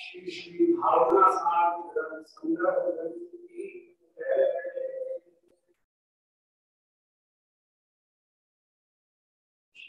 श्री श्री भावना सागर संग्रह की जय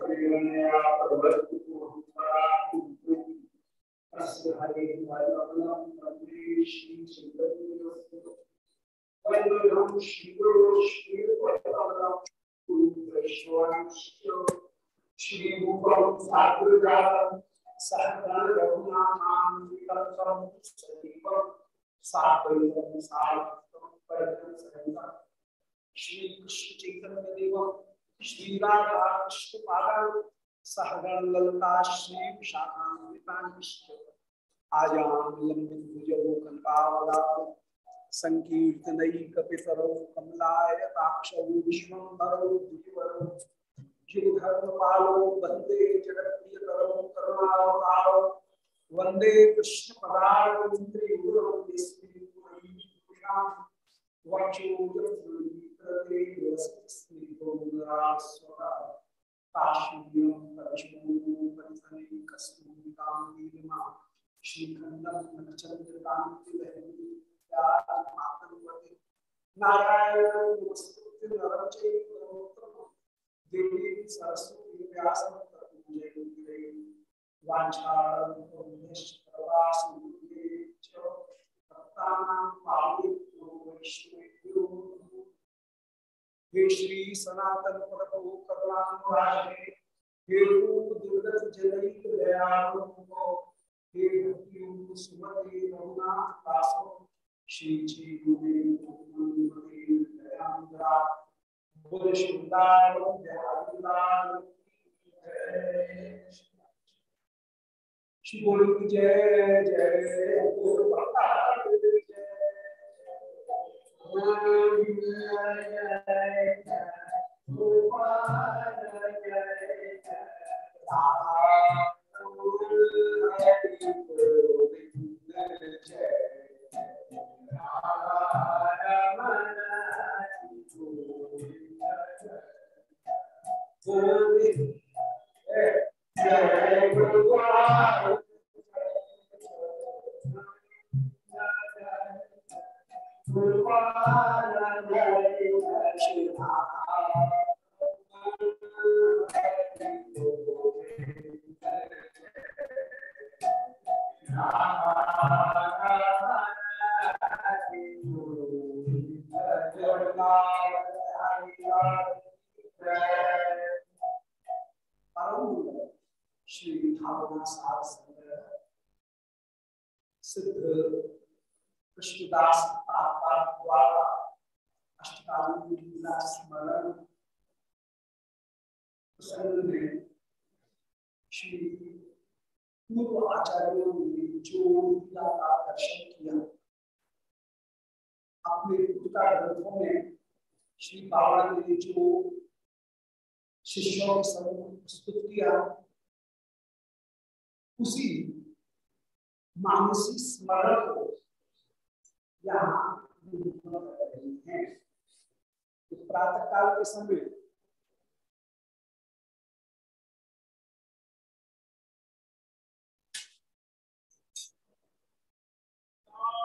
परिवार महाराज की जय श्री भगवती पुराण पुष्प कुमार ओम जय पराशर सिंह सत्यवती गुणय नंदो यस्यास्मकमनिगंतम वाग्मय ममतम जगदेवती विश्वभर सरकार नवलक्ष्य लक्षितम श्री कृष्णाक्षम परमाम यथाम नमामि पुण्यस्य प्रेरणया प्रवर्तितो पराकुं तस्य हरे वरवलं वंदे श्री चैतन्यस्य वन्दनं श्रीगुरो श्रीपदकमलं वैश्वांश्च श्रीरूपं साग्रजातं सहगण रघुनाथां विकल्पं सजीवं साद्वैतं साधुतं परिजन सहितं श्री कृष्ण चैतन्य देवं श्री राधा कृष्ण पादान सहगण ललता श्री विशाखान्वितांश्च आजान लंबित भुजौ कल्पावलाव संकीर्तनैकपितरौ कमलायताक्षौ विश्वम्भरौ द्विवरौ गिरिधर्मपालो वंदे जगत्प्रियकरौ करुणावतारौ वंदे कृष्णपदारविन्द्रे गुरौ नारायण नमस्ते नरं चैव देवी सरस्वती व्यासं हे श्री सनातन प्रभु करुणानुरागे हे रूप दुर्गत जनैक दयालु हे भक्ति सुमते रघुनाथ दासो श्री जी गुरु गुरुमते बिहारीलाल श्री बोल जय जय बोल जय बोल जय सिद्ध कृष्णदास अष्टकालीन प्रसंग में श्री पूर्व आचार्यों ने जो लीला का दर्शन किया अपने पुस्तका ग्रंथों में श्री बाबा ने जो शिष्यों के समूह प्रस्तुत किया उसी मानसिक स्मरण को यहाँ हैं। प्रातः काल के समय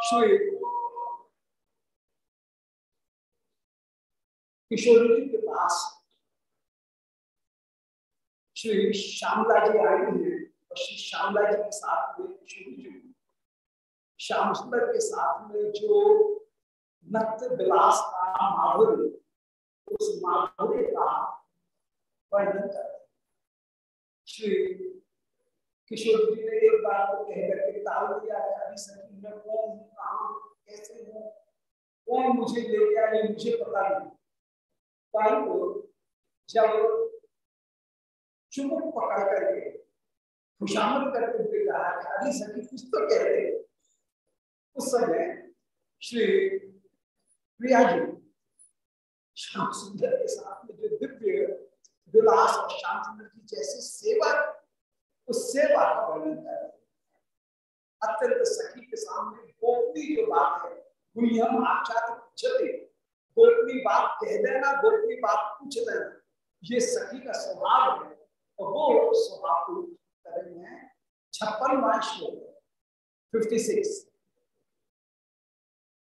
श्री किशोर जी के पास श्री श्यामला जी आए हैं और श्री श्यामला जी के साथ में किशोर जी श्याम सुंदर के साथ में जो नृत्य विलास का माधुर्य, उस माधुर्य का वर्णन कर श्री किशोर जी ने एक बार को कह करके ताल दिया अभी सखी, मैं कौन हूँ, कहा कैसे हूँ? कौन मुझे ले गया ये मुझे पता नहीं। परंतु जब चुमुक पकड़ करके खुशामद करते हुए कहा कि अभी सखी, कुछ तो कह रहे उस समय श्री प्रिया जी श्याम सुंदर के साथ में जो दिव्य विलास और श्याम सुंदर की जैसे सेवा उस सेवा का वर्णन कर अत्यंत सखी के सामने गोपनी जो बात है गुलियम आचार्य पूछते गोपनी बात कह देना गोपनी बात पूछ देना। ये सखी का स्वभाव है और वो स्वभाव को करेंगे छप्पन श्लोक फिफ्टी सिक्स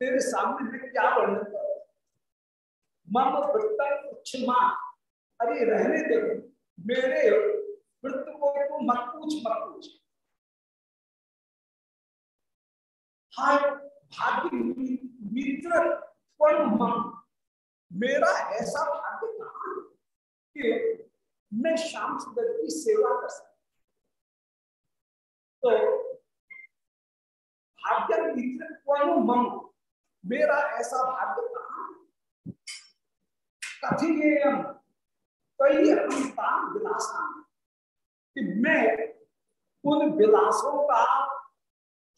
तेरे सामने में क्या वर्णन कर? मम वृत्तम क्षमा अरे, रहने दे। मेरे वृत्त को तो मत पूछ मत पूछ। हाय, भाग्य मित्र मेरा ऐसा भाग्य कहा कि मैं श्याम सुंदर की सेवा कर सकता तो भाग्य मित्र मेरा ऐसा भाग्य कहा कई कि मैं उन विलासों का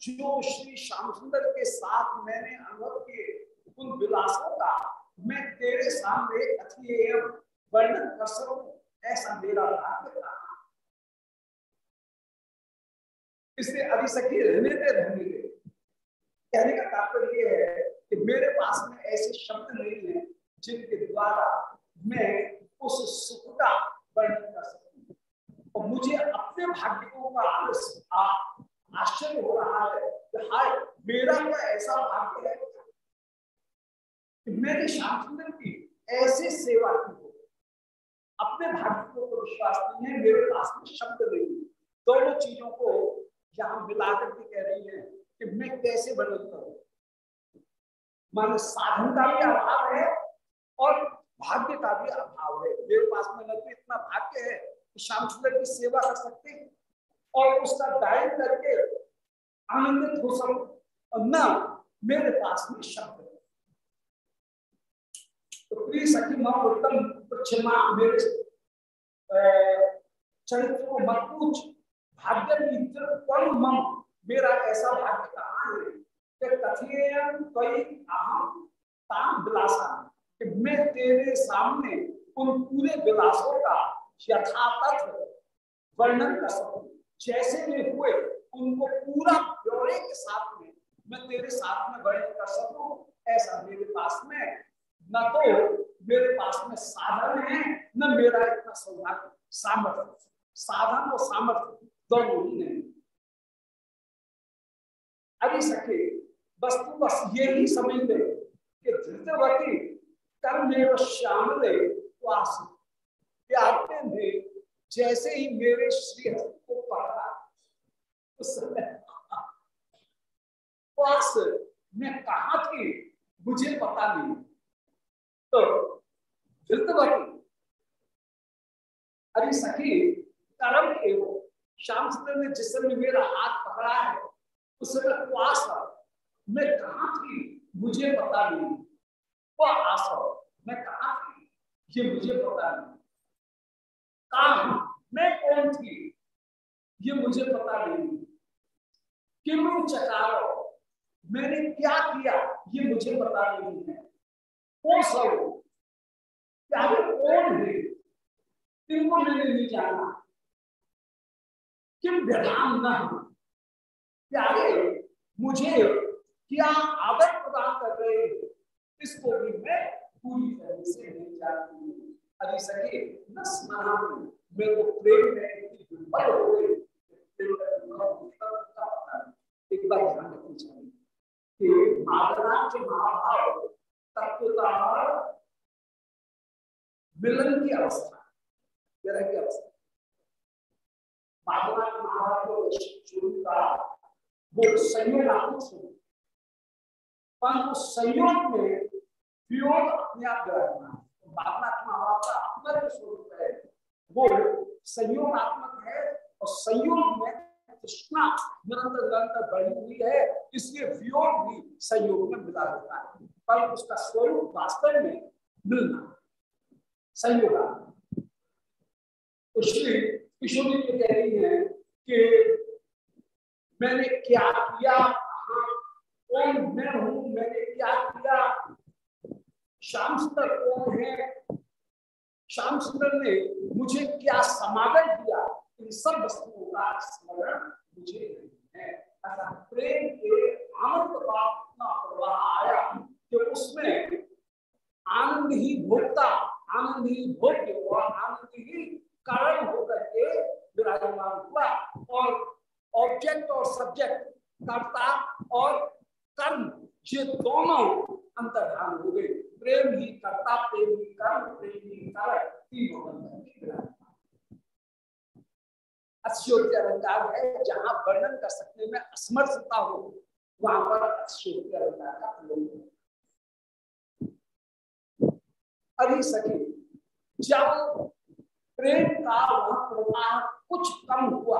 जो श्री श्याम सुंदर के साथ मैंने अनुभव किए, उन विलासों का मैं तेरे सामने कथिय वर्णन कर सकूँ? ऐसा मेरा भाग्य था इसलिए अभी सखी रहने दे रहने दे। कहने का तात्पर्य है कि मेरे पास में ऐसे शब्द नहीं है जिनके द्वारा मैं उस सुख का वर्णन कर सकूँ। और मुझे अपने भाग्यों का आश्चर्य हो रहा है कि हाय, मेरा क्या ऐसा भाग्य है? कि मैंने श्याम सुंदर की ऐसे सेवा की हो। अपने भाग्य को विश्वास नहीं है, मेरे पास में शब्द नहीं है। दोनों चीज़ों को यहाँ मिलाकर के कह रही है कि मैं कैसे वर्णन करूँ मान साधन का भी अभाव है और भाग्य का भी अभाव है। मेरे पास में न तो इतना भाग्य है कि श्याम सुंदर की सेवा कर सकते और उसका गायन करके आनंदित हो सकूँ न मेरे पास में शब्द तो प्रिय सखी, माँ उत्तम क्षमा मेरे चरित्र को मत पूछ। भाग्य मम? मेरा ऐसा भाग्य कहाँ है? कि मैं तेरे सामने उन पूरे विलासों का यथातथ वर्णन कर सकूँ। जैसे वे हुए, उनको पूरा ब्यौरे के साथ में मैं तेरे साथ में वर्णन कर सकूँ। ऐसा मेरे पास में न तो मेरे पास में साधन है, न मेरा इतना सौभाग्य, सामर्थ्य। साधन और सामर्थ्य दोनों ही नहीं। अभी सके वस्तु बस यही समझ ले कि धृतवती कर्मेव श्यामले वास। में जैसे ही मेरे श्री को पढ़ा उस वास मैं कहा थी मुझे पता नहीं। तो धृतवती अरे सखी, कर्म एवं श्याम सुंदर ने जिस समय मेरा हाथ पकड़ा है, उस समय क्वास मैं कहा थी? मुझे पता नहीं। वह आशा मैं कहा थी? ये मुझे पता नहीं। कहा? मैं कौन थी? ये मुझे पता नहीं। किम चकारो, मैंने क्या किया? ये मुझे पता नहीं है। कौन सब प्यारे कौन है? इनको मैंने नहीं जाना। किम व्यधान न प्यारे, मुझे क्या आदर प्रदान कर रहे हो? इसको भी मैं पूरी तरह से नहीं जानती हूँ। अरे सके न मेरे को प्रेम में दुर्बल हो गई एक बार ध्यान चाहिए कि के महाभाव मिलन की अवस्था विरह की अवस्था। के महाभाव का वो संयोगात्मक स्वरूप परंतु संयोग में वियोग अपने आप विराजमान भावना के महाभाव का अपना जो स्वरूप है। वो संयोगात्मक है और संयोग में कृष्णा निरंतर निरंतर बढ़ी हुई है, इसलिए वियोग भी संयोग में मिला रहता है। पर उसका स्वरूप वास्तव में मिलना संयोग तो श्री किशोरी कह रही है कि मैंने क्या किया कौन मैं हूँ, मैंने क्या किया? श्याम सुंदर कौन है? श्याम सुंदर ने मुझे क्या समागम दिया? इन सब वस्तुओं का स्मरण मुझे नहीं है। प्रेम के आनंद का इतना प्रवाह आया कि उसमें आनंद ही भोक्ता आनंद ही भोग्य और आनंद ही कारण होकर के विराजमान हुआ। और ऑब्जेक्ट और सब्जेक्ट कर्ता और कर्म ये दोनों अंतर्धान हो गए। प्रेम ही कर्ता, प्रेम ही कर्म, प्रेम ही कारण तीनों अलंकार है, जहाँ वर्णन कर सकने में असमर्थता हो, वहाँ पर अश्योक्ति अलंकार का प्रयोग अभी सके जब प्रेम का वहाँ प्रमाण कुछ कम हुआ,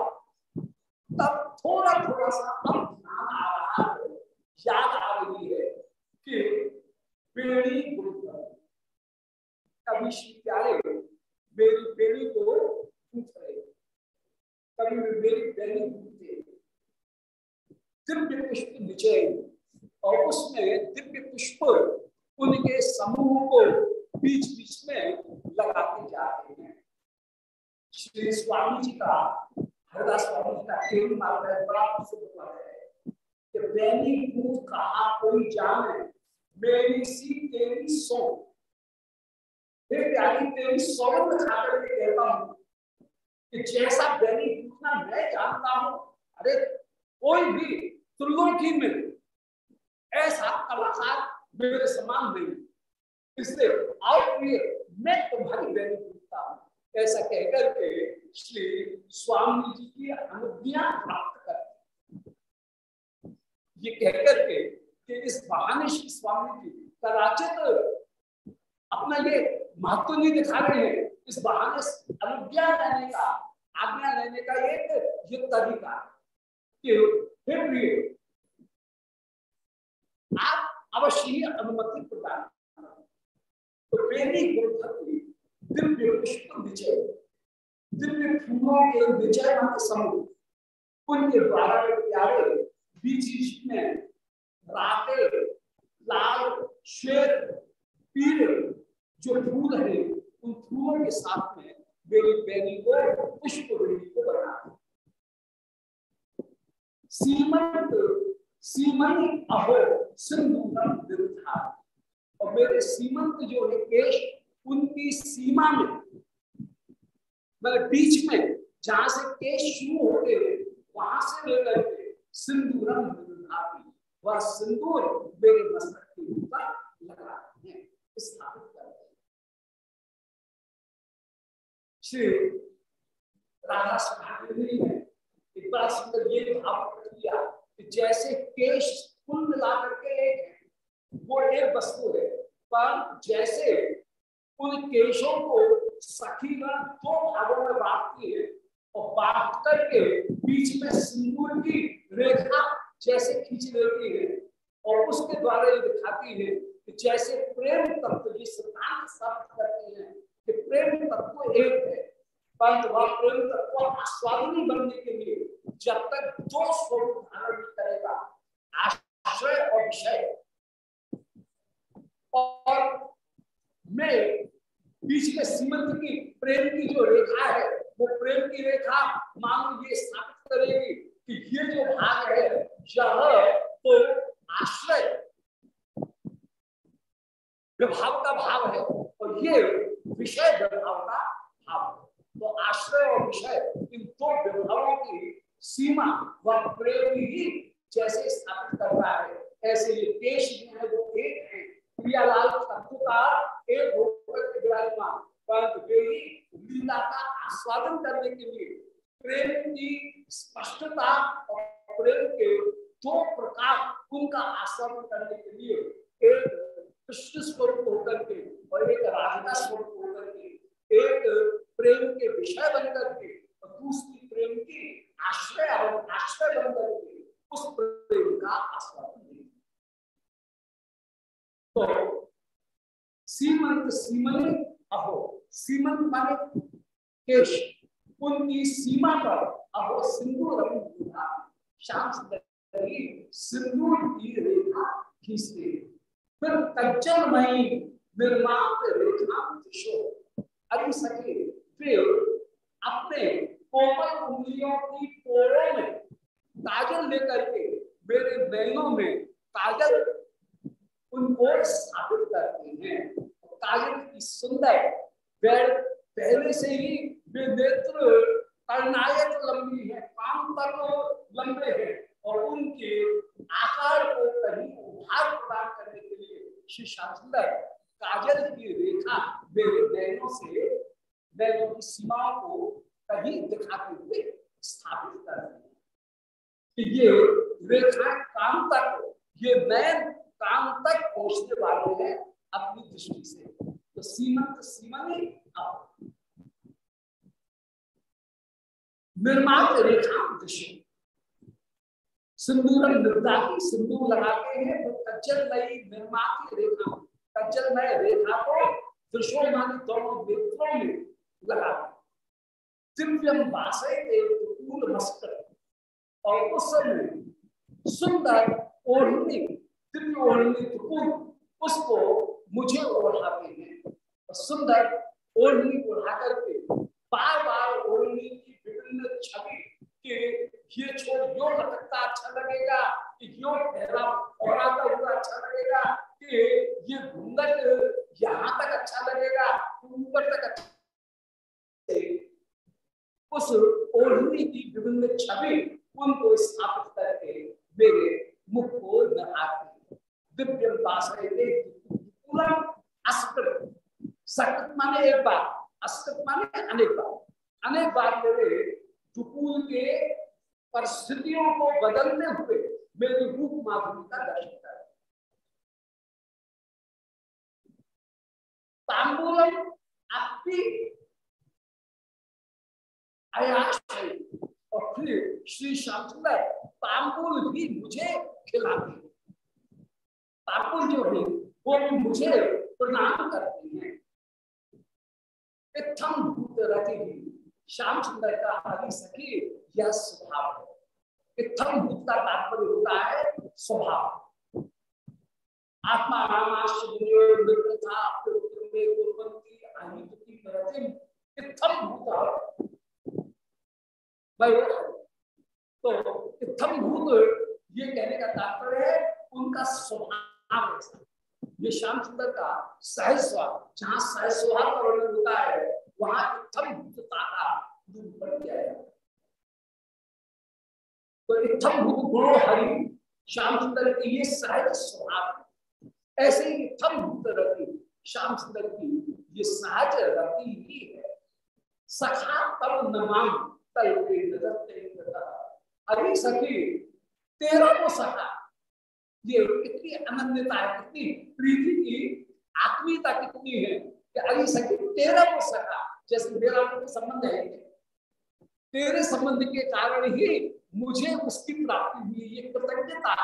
तब थोड़ा थोड़ा सा अब ध्यान आ याद आ रही है कि बेड़ी कभी श्री प्यारे मेरी बेड़ी को पूछ रहे कभी मेरी बेड़ी पूछते दिव्य पुष्प विजय। और उसमें दिव्य पुष्प उनके समूह को बीच बीच में लगाते जा रहे हैं। श्री स्वामी जी का, हरदास स्वामी जी का खेल मार्ग बड़ा प्रसिद्ध कि बैनी कहा, कोई जाने मेरी सी, तेरी सो फिर प्यारी, तेरी सौरभ खा करके कहता हूँ कि जैसा बैनी पूछना मैं जानता हूँ, अरे कोई भी त्रिलोकी में ऐसा कलाकार मेरे समान नहीं। इसलिए आओ मैं तुम्हारी बैनी पूछता हूँ। ऐसा कहकर के श्री स्वामी जी की अनुज्ञा प्राप्त ये कहकर के कि इस बहाने श्री स्वामी जी कदाचित अपना ये महत्व नहीं दिखा रहे हैं। इस बहाने अनुज्ञा लेने का, आज्ञा लेने का एक ये तरीका कि फिर भी आप अवश्य ही अनुमति प्रदान तो दिव्य पुष्प विजय, दिव्य फूलों के विजय समूह, पुण्य द्वारा प्यारे बीच में राते, लाल श्वेत पीले जो फूल है, उन फूलों के साथ में मेरी बेनी को, पुष्प को बना सीमंत सीमन अहो, सिंधु विरुद्धा। और मेरे सीमंत जो है, केश, उनकी सीमा में मतलब बीच में, जहाँ से केश शुरू होते हैं, वहाँ से लेकर के सिंधुरम विरुद्धा वह सिंदूर मेरे मस्तक के ऊपर लगा है, स्थापित कर श्री राधा ने एक सुंदर ये भाव कि जैसे केश कुल मिला करके एक है, वो एक वस्तु है पर जैसे उन केशों को सखीगण दो भागों में बांटती है और बांट करके बीच में सिंदूर की रेखा जैसे खींच लेती है और उसके द्वारा ये दिखाती है कि जैसे प्रेम तत्व ये सिद्धांत साबित करती है कि प्रेम तत्व एक है। आस्वादनी बनने के लिए जब तक दो स्वरूप धारण करेगा, आश्रय और विषय। और मैं बीच में सीमंत की, प्रेम की जो रेखा है वो प्रेम की रेखा मानो ये स्थापित करेगी कि ये जो भाग है, यह तो आश्रय। विभाव का भाव है और ये विषय विभाव का भाव है। तो आश्रय और विषय, इन दो विभावों की सीमा व प्रेम ही जैसे स्थापित करता है, ऐसे ये देश जो है वो एक है। प्रियालाल hospital. मानी दोनों नेत्रों में लगाते दिव्यम वासे मस्कर और उस समय सुंदर ओढ़नी दिव्य ओढ़नी उसको मुझे ओढ़ाते हैं। सुंदर ओढ़नी ओढ़ा करके बार बार ओढ़नी की विभिन्न छवि के ये छोड़ यो लटकता अच्छा लगेगा कि यो पहला औराता हुआ अच्छा लगेगा कि ये घूंघट यहाँ तक अच्छा लगेगा ऊपर तक अच्छा उस ओढ़नी की विभिन्न छवि उनको स्थापित करके मेरे मुख को नहाती दिव्यम माने एक बार अस्कृत माने अनेक बार अनेक बार मेरे दुकूल के परिस्थितियों को बदलने हुए. मेरी रूप माधुरी का दर्शन और फिर श्री सुंदर तांबूल भी मुझे खिलाते ताकुल जो है वो भी मुझे प्रणाम करती है इत्थम भूत रति श्याम सुंदर का हरि सखी, यह स्वभाव है। इत्थम भूत का तात्पर्य होता है स्वभाव। आत्मा भूत। तो इत्थम भूत, ये कहने का तात्पर्य है, उनका स्वभाव ये श्याम सुंदर का सहस्वा जहाँ सहस्वा का वर्णन होता है, वहाँ इत्थम जाता तो इत्थम भूत गुणो हरि श्याम सुंदर की ये सहज स्वभाव ऐसे ही इत्थम भूत रति, श्याम सुंदर की ये सहज रति ही है। सखा तब नमाम, तल अरे सखी, तेरा को सखा, ये कितनी अनन्यता है कितनी प्रीति की, आत्मीयता कितनी है कि अरे सखी, तेरा वो सखा, जैसे मेरा संबंध है तेरे संबंध के कारण ही मुझे उसकी प्राप्ति हुई, ये कृतज्ञता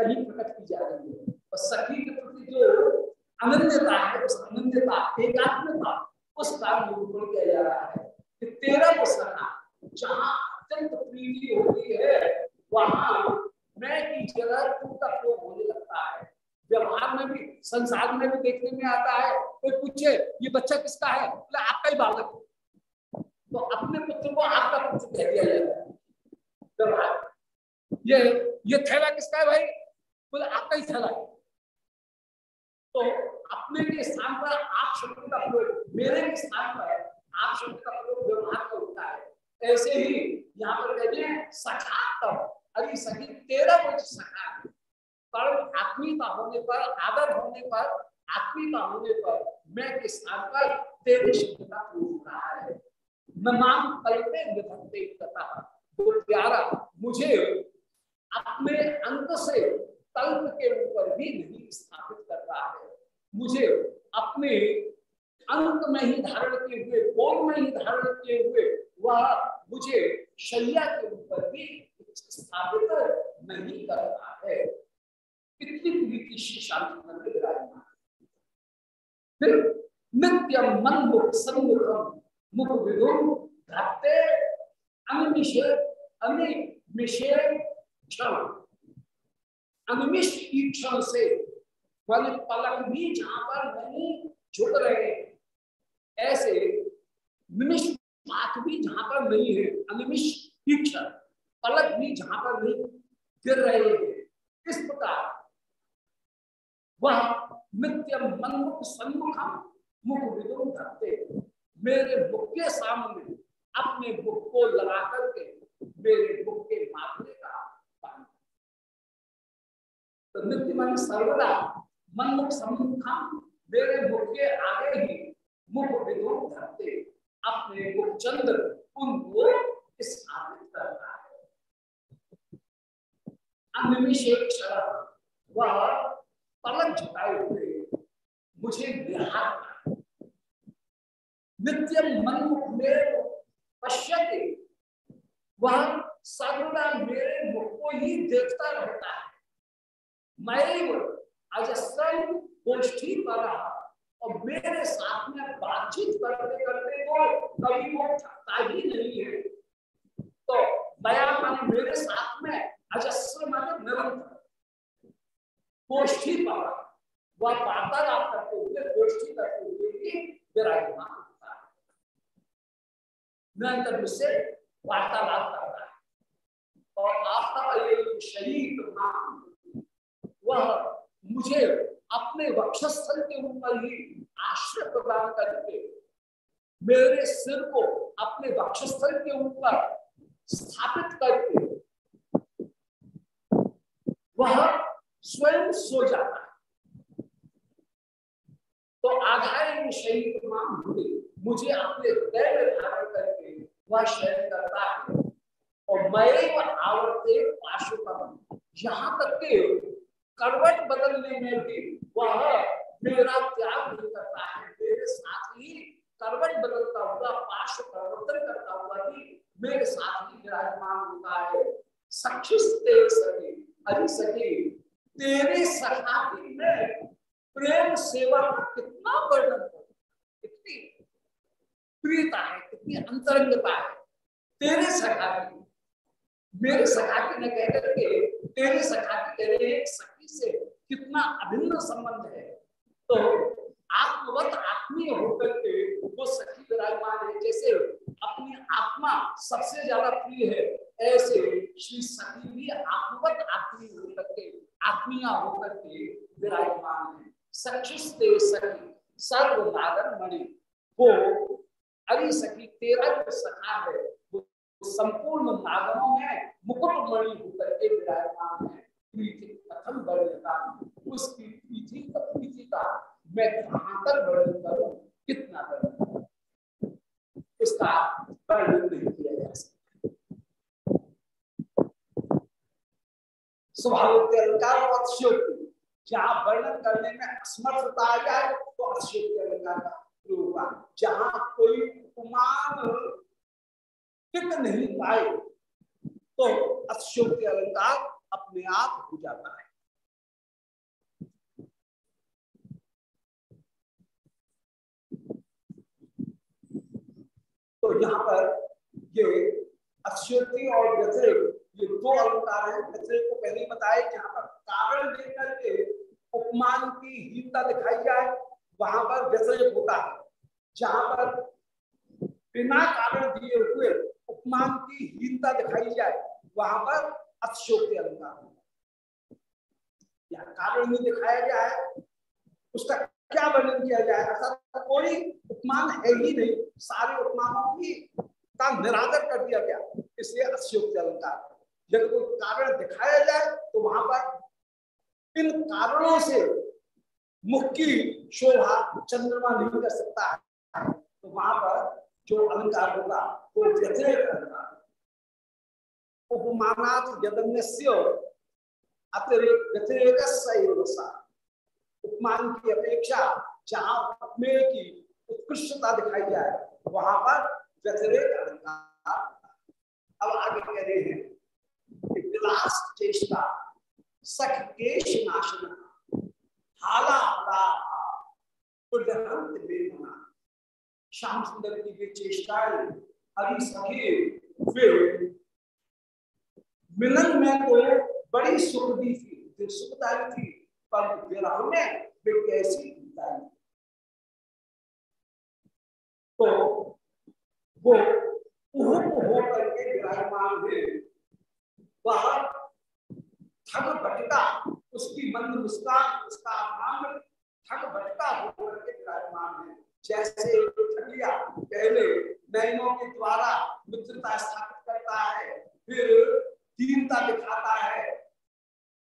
कहीं प्रकट की जा रही है। और सखी के प्रति जो अनन्यता है, उस अनन्यता, एकात्मता उसका निरूपण किया जा रहा है कि तेरा सखा जहाँ अत्यंत प्रीति होती है, वहाँ मैं की जगह का प्रयोग होने लगता है। व्यवहार में भी, संसार में भी देखने में आता है, कोई पूछे, ये बच्चा किसका है? आपका ही बालक तो अपने पुत्र को आपका पुत्र कह दिया जाता है ये ये थैला किसका है भाई? बोले, आपका ही थैला है। तो अपने के स्थान पर आप शब्द का प्रयोग मेरे के स्थान पर आप शब्द का प्रयोग व्यवहार का होता है। ऐसे ही यहाँ पर कहते हैं सखा तब अरे सखी, तेरा कुछ सखा है। पर आत्मीयता होने पर, आदर होने पर, आत्मीयता होने पर मैं किस स्थान पर तेरे शब्द का प्रयोग रहा है। नमाम कल्पे विधत्ते तो प्यारा, मुझे अपने अंत से तल्प के ऊपर भी नहीं स्थापित करता है। मुझे अपने अंत में ही धारण किए हुए बोध में ही धारण किए हुए, वह मुझे शैया के ऊपर भी स्थापित नहीं करता है। कितनी प्रीति श्री शांति मन में विराजमान। फिर नित्यम मन मुख सन्मुखम मुख विदुम क्षण। से वाले पलक भी जहाँ पर नहीं झुक रहे ऐसे मात भी जहाँ पर नहीं है। अनिमिष की क्षण, पलक भी जहाँ पर नहीं गिर रहे हैं। इस प्रकार वह नित्य मनमुख सन्मुख मुख विदुम धरते मेरे मुख के सामने अपने मुख को लगा करके मेरे मुख के माथने का तो नित्य मन सर्वदा मनमुख सम्मुख मेरे मुख के आगे ही मुख विदुम धरते अपने मुख चंद्र उनको इस स्थापित करता है। वह पलक झुकाए हुए मुझे नित्य मनमुख में पश्यते। वह सर्वदा मेरे मुख को ही देखता रहता है। मैं अजस्रम गोष्ठी पर और मेरे साथ में बातचीत करते करते तो कभी वो थकता ही नहीं है। तो दया मान मेरे साथ में अजस्र माने निरंतर। गोष्ठी पर वह वार्तालाप करते हुए, गोष्ठी करते हुए भी विराजमान। निरंतर मुझसे वार्तालाप करता है। और आपका ये शरीर वह मुझे अपने वक्षस्थल के ऊपर ही आश्रय प्रदान करके, मेरे सिर को अपने वक्षस्थल के ऊपर स्थापित करके, वह स्वयं सो जाता है। तो आधार शरीर मुझे अपने हृदय धारण करके वह करता है। और मैं आवर्ते पाशुपम यहाँ तक के करवट बदलने में भी वह मेरा त्याग नहीं करता है। मेरे साथ ही करवट बदलता हुआ पार्श्व परिवर्तन करता हुआ भी मेरे साथ ही विराजमान होता है। सखिस्ते सके अरे सके तेरे सखा में प्रेम सेवा कितना वर्णन हो प्रियता है, कितनी अंतरंगता है। तेरे सखा की मेरे सखा की न कह करके, तेरे सखा की तेरे एक सखी से कितना अभिन्न संबंध है। तो आत्मवत आत्मीय होकर के वो सखी विराजमान है, जैसे अपनी आत्मा सबसे ज़्यादा प्रिय है, ऐसे श्री सखी भी आत्मवत आत्मीय होकर के, आत्मीय होकर के विराजमान है। सखी सर्व नागर मणि, वो अरे सखी तेरा जो सखा है, वो संपूर्ण नागरों में मुकुट मणि होकर के विराजमान है। प्रीति कथम वर्णता उसकी प्रीति का प्रीति का मैं कहाँ तक वर्णन करूँ, कितना वर्णन नहीं किया जा सकता। स्वभाव अलंकार और जहाँ वर्णन करने में असमर्थता आ जाए तो अतिशयोक्ति अलंकार का हुआ जहाँ कोई उपमान टिक नहीं पाए तो अतिशयोक्ति अलंकार अपने आप हो जाता है। तो यहाँ पर ये अक्षयोक्ति और व्यतिरिक ये दो अलंकार है। व्यतिरिक को पहले ही बताया जहाँ पर कारण लेकर के उपमान की हीनता दिखाई जाए वहाँ पर व्यतिरिक होता है, जहाँ पर बिना कारण दिए हुए उपमान की हीनता दिखाई जाए, वहाँ पर अतिशोक्ति अलंकार या कारण नहीं दिखाया गया है, उसका क्या वर्णन किया जाए? अर्थात कोई उपमान है ही नहीं। सारे उपमानों की का निरादर कर दिया गया, इसलिए अश्योक्त अलंकार यदि कोई कारण दिखाया जाए तो वहाँ पर इन कारणों से मुख की शोभा चंद्रमा नहीं कर सकता है। तो वहाँ पर जो अलंकार होगा, वो व्यतिरेक अलंकार उपमानाथ यदन्य अतिरिक्त उपमान की अपेक्षा जहाँ उपमेय की उत्कृष्टता दिखाई जाए, वहाँ पर व्यतिरेक अलंकार अब आगे कह रहे हैं विलास चेष्टा, सख केश नाशना हाला श्याम सुंदर की भी चेष्टाएँ अभी सखी फिर मिलन में तो बड़ी सुख दी थी सुखदायी थी, पर विरह में वे कैसी बिताई तो वो हो करके विराजमान हुए। वह ठग भटका उसकी मंद मुस्कान उसका आभान ठग भटका होकर के विराजमान है। जैसे ठगिया पहले नयनों के द्वारा मित्रता स्थापित करता है, फिर दीनता दिखाता है,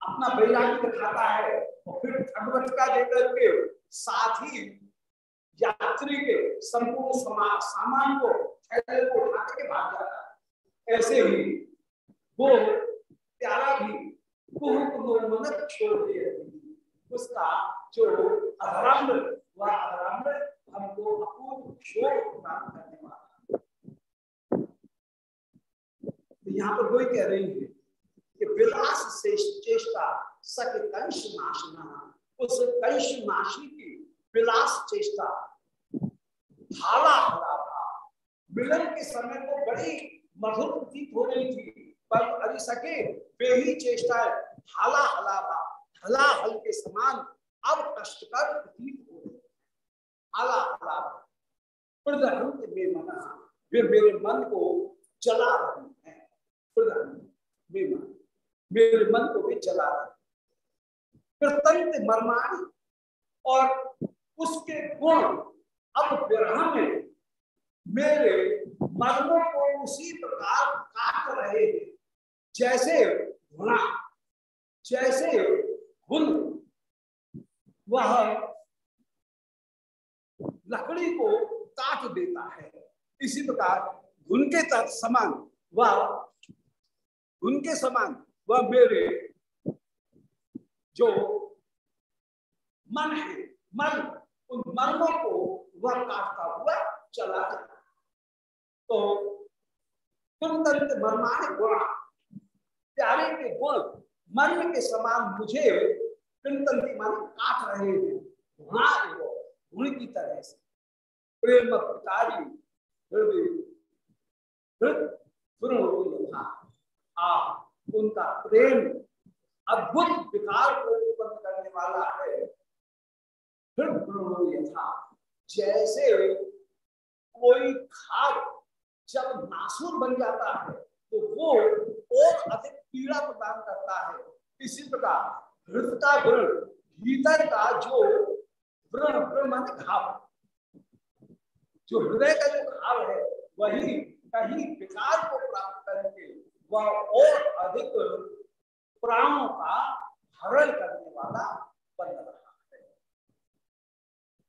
अपना वैराग्य दिखाता है, और फिर ठग भटका देकर के साथ ही यात्री के संपूर्ण सामान को, थैले को उठा के भाग जाता है। ऐसे ही वो प्यारा भी छोड़ दिए उसका जो अधराम्र वह अधराम्र हमको अपूर्व शोर प्रदान करने वाला तो यहाँ पर कोई कह रही है कि विलास से चेष्टा सक कंश नाशना उस कंश नाशी की विलास चेष्टा हाला हला मिलन के समय तो बड़ी मधुर प्रतीत हो रही थी पर अरे सके वे ही चेष्टाएँ हाला हलावा हला हल के समान अब कष्टकर प्रतीत हो रही हाला मना वे मेरे मन को जला रही है। मेरे मन को भी जला रही मरमाणी और उसके गुण अब विरह में मेरे मर्मों को उसी प्रकार काट रहे हैं। जैसे घुना जैसे घुन वह लकड़ी को काट देता है। इसी प्रकार घुन के समान वह घुन के समान वह मेरे जो मन है, मन उन मर्मों को वह काटता हुआ चला जाता तो तुम मर्माण गुणा, प्यारे के गुण मन के समान मुझे पिंतंती मान काट रहे हैं की तरह से प्रेम उनका प्रेम अद्भुत विकार को उत्पन्न करने वाला है। फिर यथा। जैसे कोई खाद जब नासुर बन जाता है तो वो और अधिक पीड़ा प्रदान करता है। इसी प्रकार हृदय का भीतर का जो व्रण माने घाव। जो हृदय का जो घाव है, वही कहीं विकार को प्राप्त करके वह और अधिक प्राणों का हरण करने वाला बन रहा है।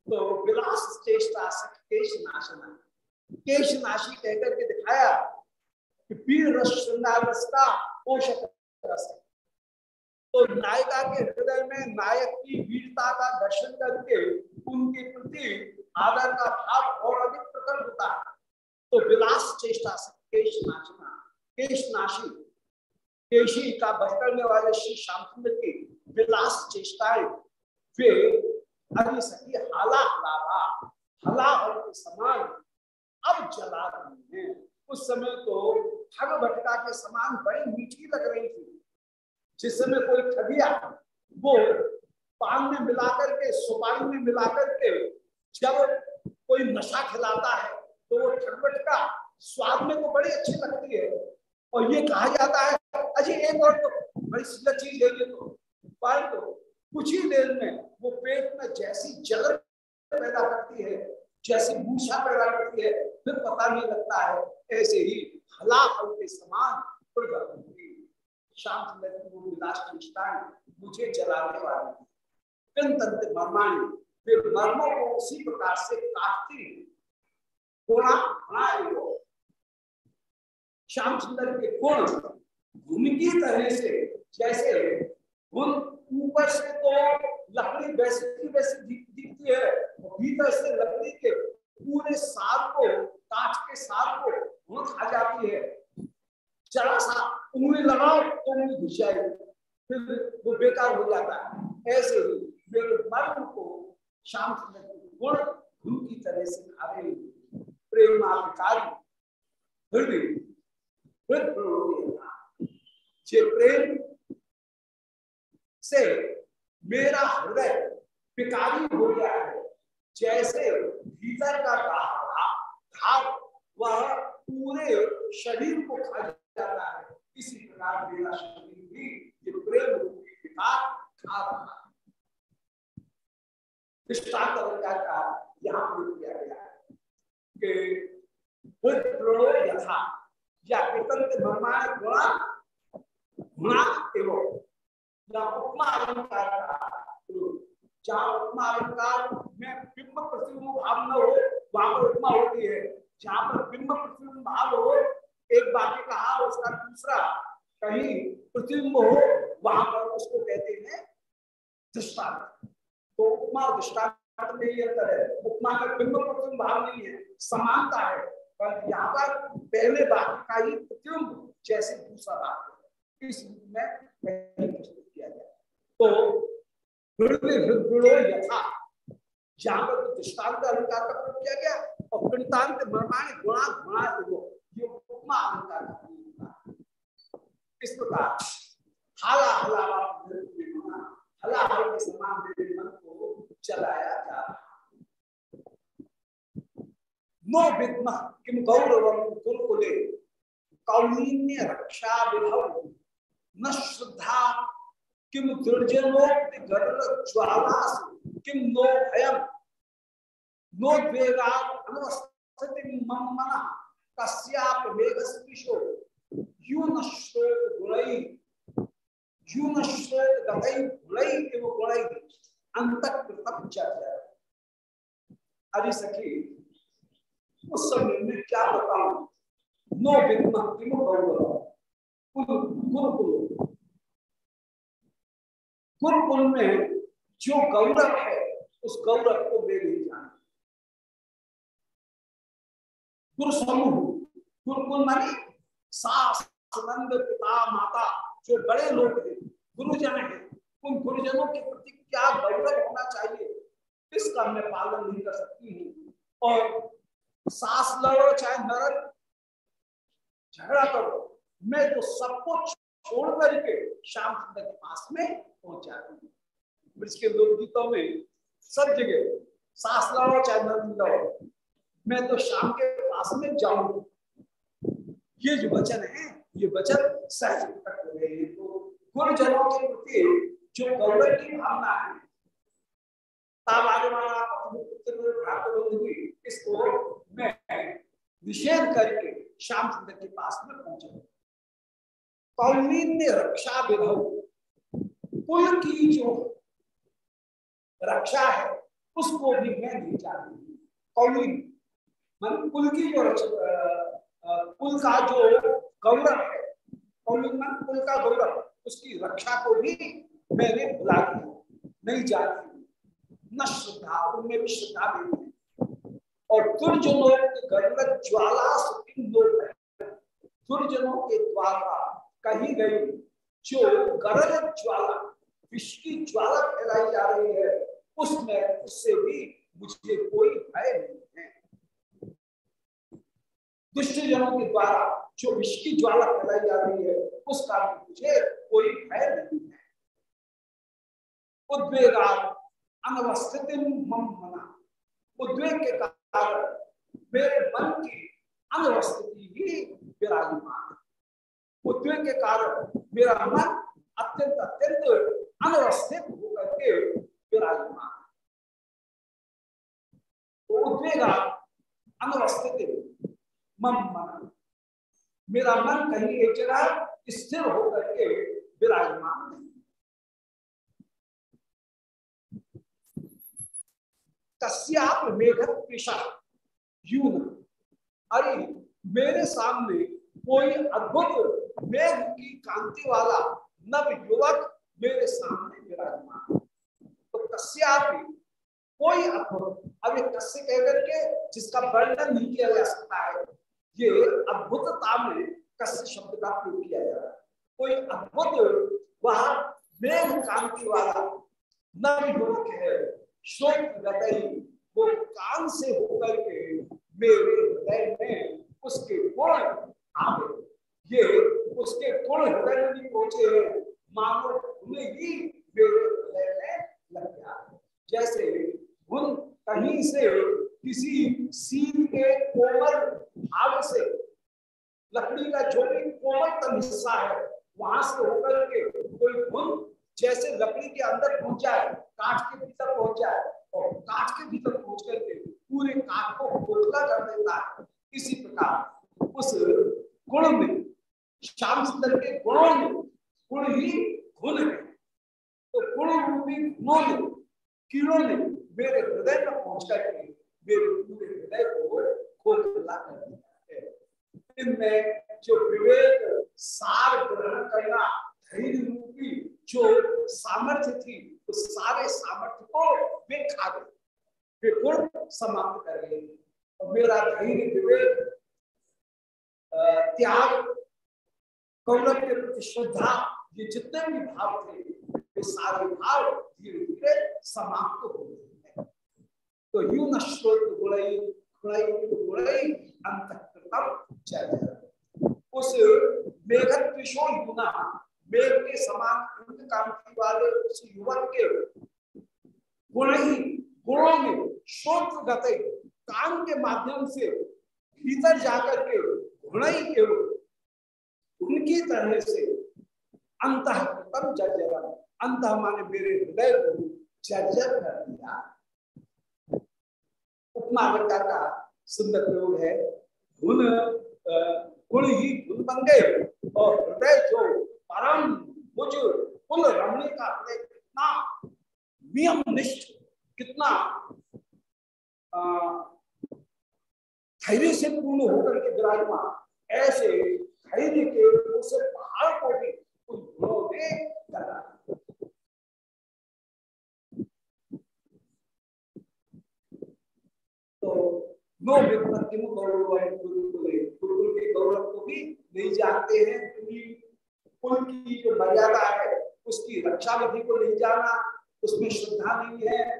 तो विलास चेष्टा केश नाशना केश नाशी कहकर के दिखाया कि पीर रस श्रृंगार रस पोषक रस। तो नायिका के हृदय में नायक की वीरता का दर्शन करके उनके प्रति आदर का भाव और अधिक प्रकट होता है। तो विलास चेष्टा से केश नाचना, केश नाशी, केशी का बध करने वाले श्री श्यामचंद्र की विलास चेष्टाएँ, वे अभी सही हाला हलावा हला के समान अब जला रही है। उस समय तो ठग भटका के समान बड़ी मीठी लग रही थी। जिस समय कोई ठगिया वो पान में मिलाकर के, सुपारी में मिलाकर के जब कोई नशा खिलाता है तो वो ठग भटका स्वाद में तो बड़ी अच्छी लगती है। और ये कहा जाता है, अजी एक और तो बड़ी चीज़ है ये तो। परंतु तो कुछ ही देर में वो पेट में जैसी जलन पैदा करती है, जैसी मूछा पैदा करती है, फिर पता नहीं लगता है ऐसे ही हलाहल के समान विलास मुझे जलाने वाली। मर्माणी वे मर्मों को उसी प्रकार से काटती श्याम सुंदर के गुण भूमि की तरह से जैसे ऊपर से तो लकड़ी वैसी की वैसी दिखती है भीतर से लकड़ी के पूरे सार को कांच के सार को वो खा जाती है। जरा सा उंगली लगाओ तो उंगली घुस जाएगी फिर वो बेकार हो जाता है। ऐसे ही मेरे मर्म को शाम गुण गुण की तरह से खा रहे प्रेम आकार हृदय प्रेम से मेरा हृदय विकारी हो गया है। जैसे भीतर का घाव वह पूरे शरीर को खा जाता है। इसी प्रकार मेरा शरीर भी ये प्रेम विकार खा रहा दृष्टांत अलंकार का यहाँ किया गया है कि यथा, या कीर्तन के निर्माण गुणा गुणा एवं, या उपमा अलंकार जहाँ उपमा अलंकार में बिंब भाव न हो वहाँ पर उपमा होती है, जहाँ पर बिंब प्रतिबिंब भाव हो, एक वाक्य कहा, उसका दूसरा कहीं प्रतिबिंब हो, वहाँ पर उसको कहते हैं दृष्टांत। तो उपमा दृष्टांत में ये अंतर है। उपमा का बिंब प्रतिबिंब भाव नहीं है, समानता है। पर यहाँ पर पहले वाक्य का ही प्रतिबिंब जैसे दूसरा वाक्य इस में तो यथा जहाँ पर दृष्टांत अलंकार का प्रयोग किया गया और वृत्तांत मर्माण गुणा गुणा ये उपमा अलंकार का इस प्रकार हाला हला हला हल के समान मेरे मन को चलाया जा नो विद्म किम गौरवम कुलकुले कौलीन्य रक्षा विभव, न श्रद्धा किम दुर्जनोक्ति गरुड़ ज्वालास, किम नो भयम नो अरे सखी, उस समय में क्या बताऊँ? नो विद्म किम गौरव कुल में जो गौरव है, उस गौरव को वे नहीं जानते गुरु समूह गुरुकुल मानी सास नंद पिता, माता, जो बड़े लोग हैं, गुरुजन हैं, उन गुरुजनों के प्रति क्या गौरव होना चाहिए? इसका मैं पालन नहीं कर सकती हूँ। और सास लड़ो, चाहे नरक, झगड़ा करो, मैं तो सब कुछ छोड़ करके श्याम सुंदर के पास में पहुँच जाती है ब्रज में सब जगह सास लड़ो, चाहे नंद लड़ो। मैं तो शाम के पास में जाऊँ ये जो वचन है, ये वचन सहज प्रकट हो गए। तो गुरुजनों के प्रति जो गौरव की भावना है इसको मैं निषेध करके श्याम सुंदर के पास में पहुँचे कौलिन्य रक्षा विभव, कुल की जो रक्षा है, उसको भी मैं नहीं चाहती कौलिन मन कुल की जो कुल का जो गौरव है कुल का गौरव, उसकी रक्षा को भी मैंने बुला दिया, नहीं जानती न श्रद्धा, उनमें भी श्रद्धा नहीं और दुर्जनों के गर्भ ज्वाला दुर्जनों के द्वारा कही गई, जो गरज ज्वाला, विश्व की ज्वाला फैलाई जा रही है, उसमें, उससे भी मुझे कोई भय नहीं। दुष्ट जनों के द्वारा जो विश्व की ज्वाला फैलाई जा रही है उसका मुझे कोई भय नहीं है। अनवस्थिति मना। उद्वेग के कारण मेरे मन की अनवस्थिति ही विराजमान। उद्वेग के कारण मेरा मन अत्यंत अत्यंत अनवस्थित होकर के विराजमान। तो उद्वेगा अनवस्थित मम मन। मेरा मन कहीं एक जगह स्थिर होकर के विराजमान नहीं मेघ यून अरे, मेरे सामने कोई अद्भुत मेघ की कांति वाला नव युवक मेरे सामने विराजमान तो कश्याप कोई अद्भुत। अब ये कहकर के जिसका वर्णन नहीं किया जा सकता है ये अद्भुतता में कश्य शब्द का प्रयोग किया जा रहा है। कोई अद्भुत वह मेघ कांति वाला नव है श्रोत वो कान से होकर के मेरे हृदय में उसके गुण आ गए। ये उसके गुण हृदय में नहीं पहुँचे हैं। मानो उन्हें ही मेरे हृदय में लग गया। जैसे उन कहीं से किसी सीन के कोमल भाग से लकड़ी का जो भी कोमलतम हिस्सा है, वहाँ से होकर के कोई गुण जैसे लकड़ी के अंदर पहुँच जाए, कांच के भीतर पहुँच जाए और काट के भीतर पहुँच करके पूरे कांच को खोखला कर देता है। इसी प्रकार उस गुण में, श्याम सुंदर के गुणों में गुण ही गुण है। तो गुण रूपी गुणों ने कीड़ों ने मेरे हृदय में पहुँच करके मेरे पूरे हृदय को खोखला कर दिया इनमें जो विवेक, सार ग्रहण करना, धैर्य रूपी जो सामर्थ्य थी, उस सारे सामर्थ्य को वे खा गए वे गुण समाप्त कर गए और मेरा धैर्य, विवेक त्याग कौरव के प्रति श्रद्धा, ये जितने भी भाव थे वे सारे भाव धीरे धीरे समाप्त हो गए। तो यू उस युना मेघ के समान अंत कांति वाले उस युवक के गुण ही गुणों में श्रोत्र गते कान के माध्यम से भीतर जाकर के उनकी तरह से अंत जर्जर अंत माने मेरे हृदय को जर्जर कर दिया। उपमा अलंकार का सुंदर प्रयोग है। गुण गुण ही गुण बन गए और हृदय जो परम मुझ कुल रमणी का हृदय कितना नियम निष्ठ कितना धैर्य से पूर्ण होकर के विराजमान, ऐसे धैर्य के उस पहाड़ को भी उन गुणों ने करा तो नो विपत्ति गौरव गुरुकुल के गौरव को भी नहीं जानते हैं कुल की जो मर्यादा है, उसकी रक्षा विधि को नहीं जाना, उसमें श्रद्धा नहीं है।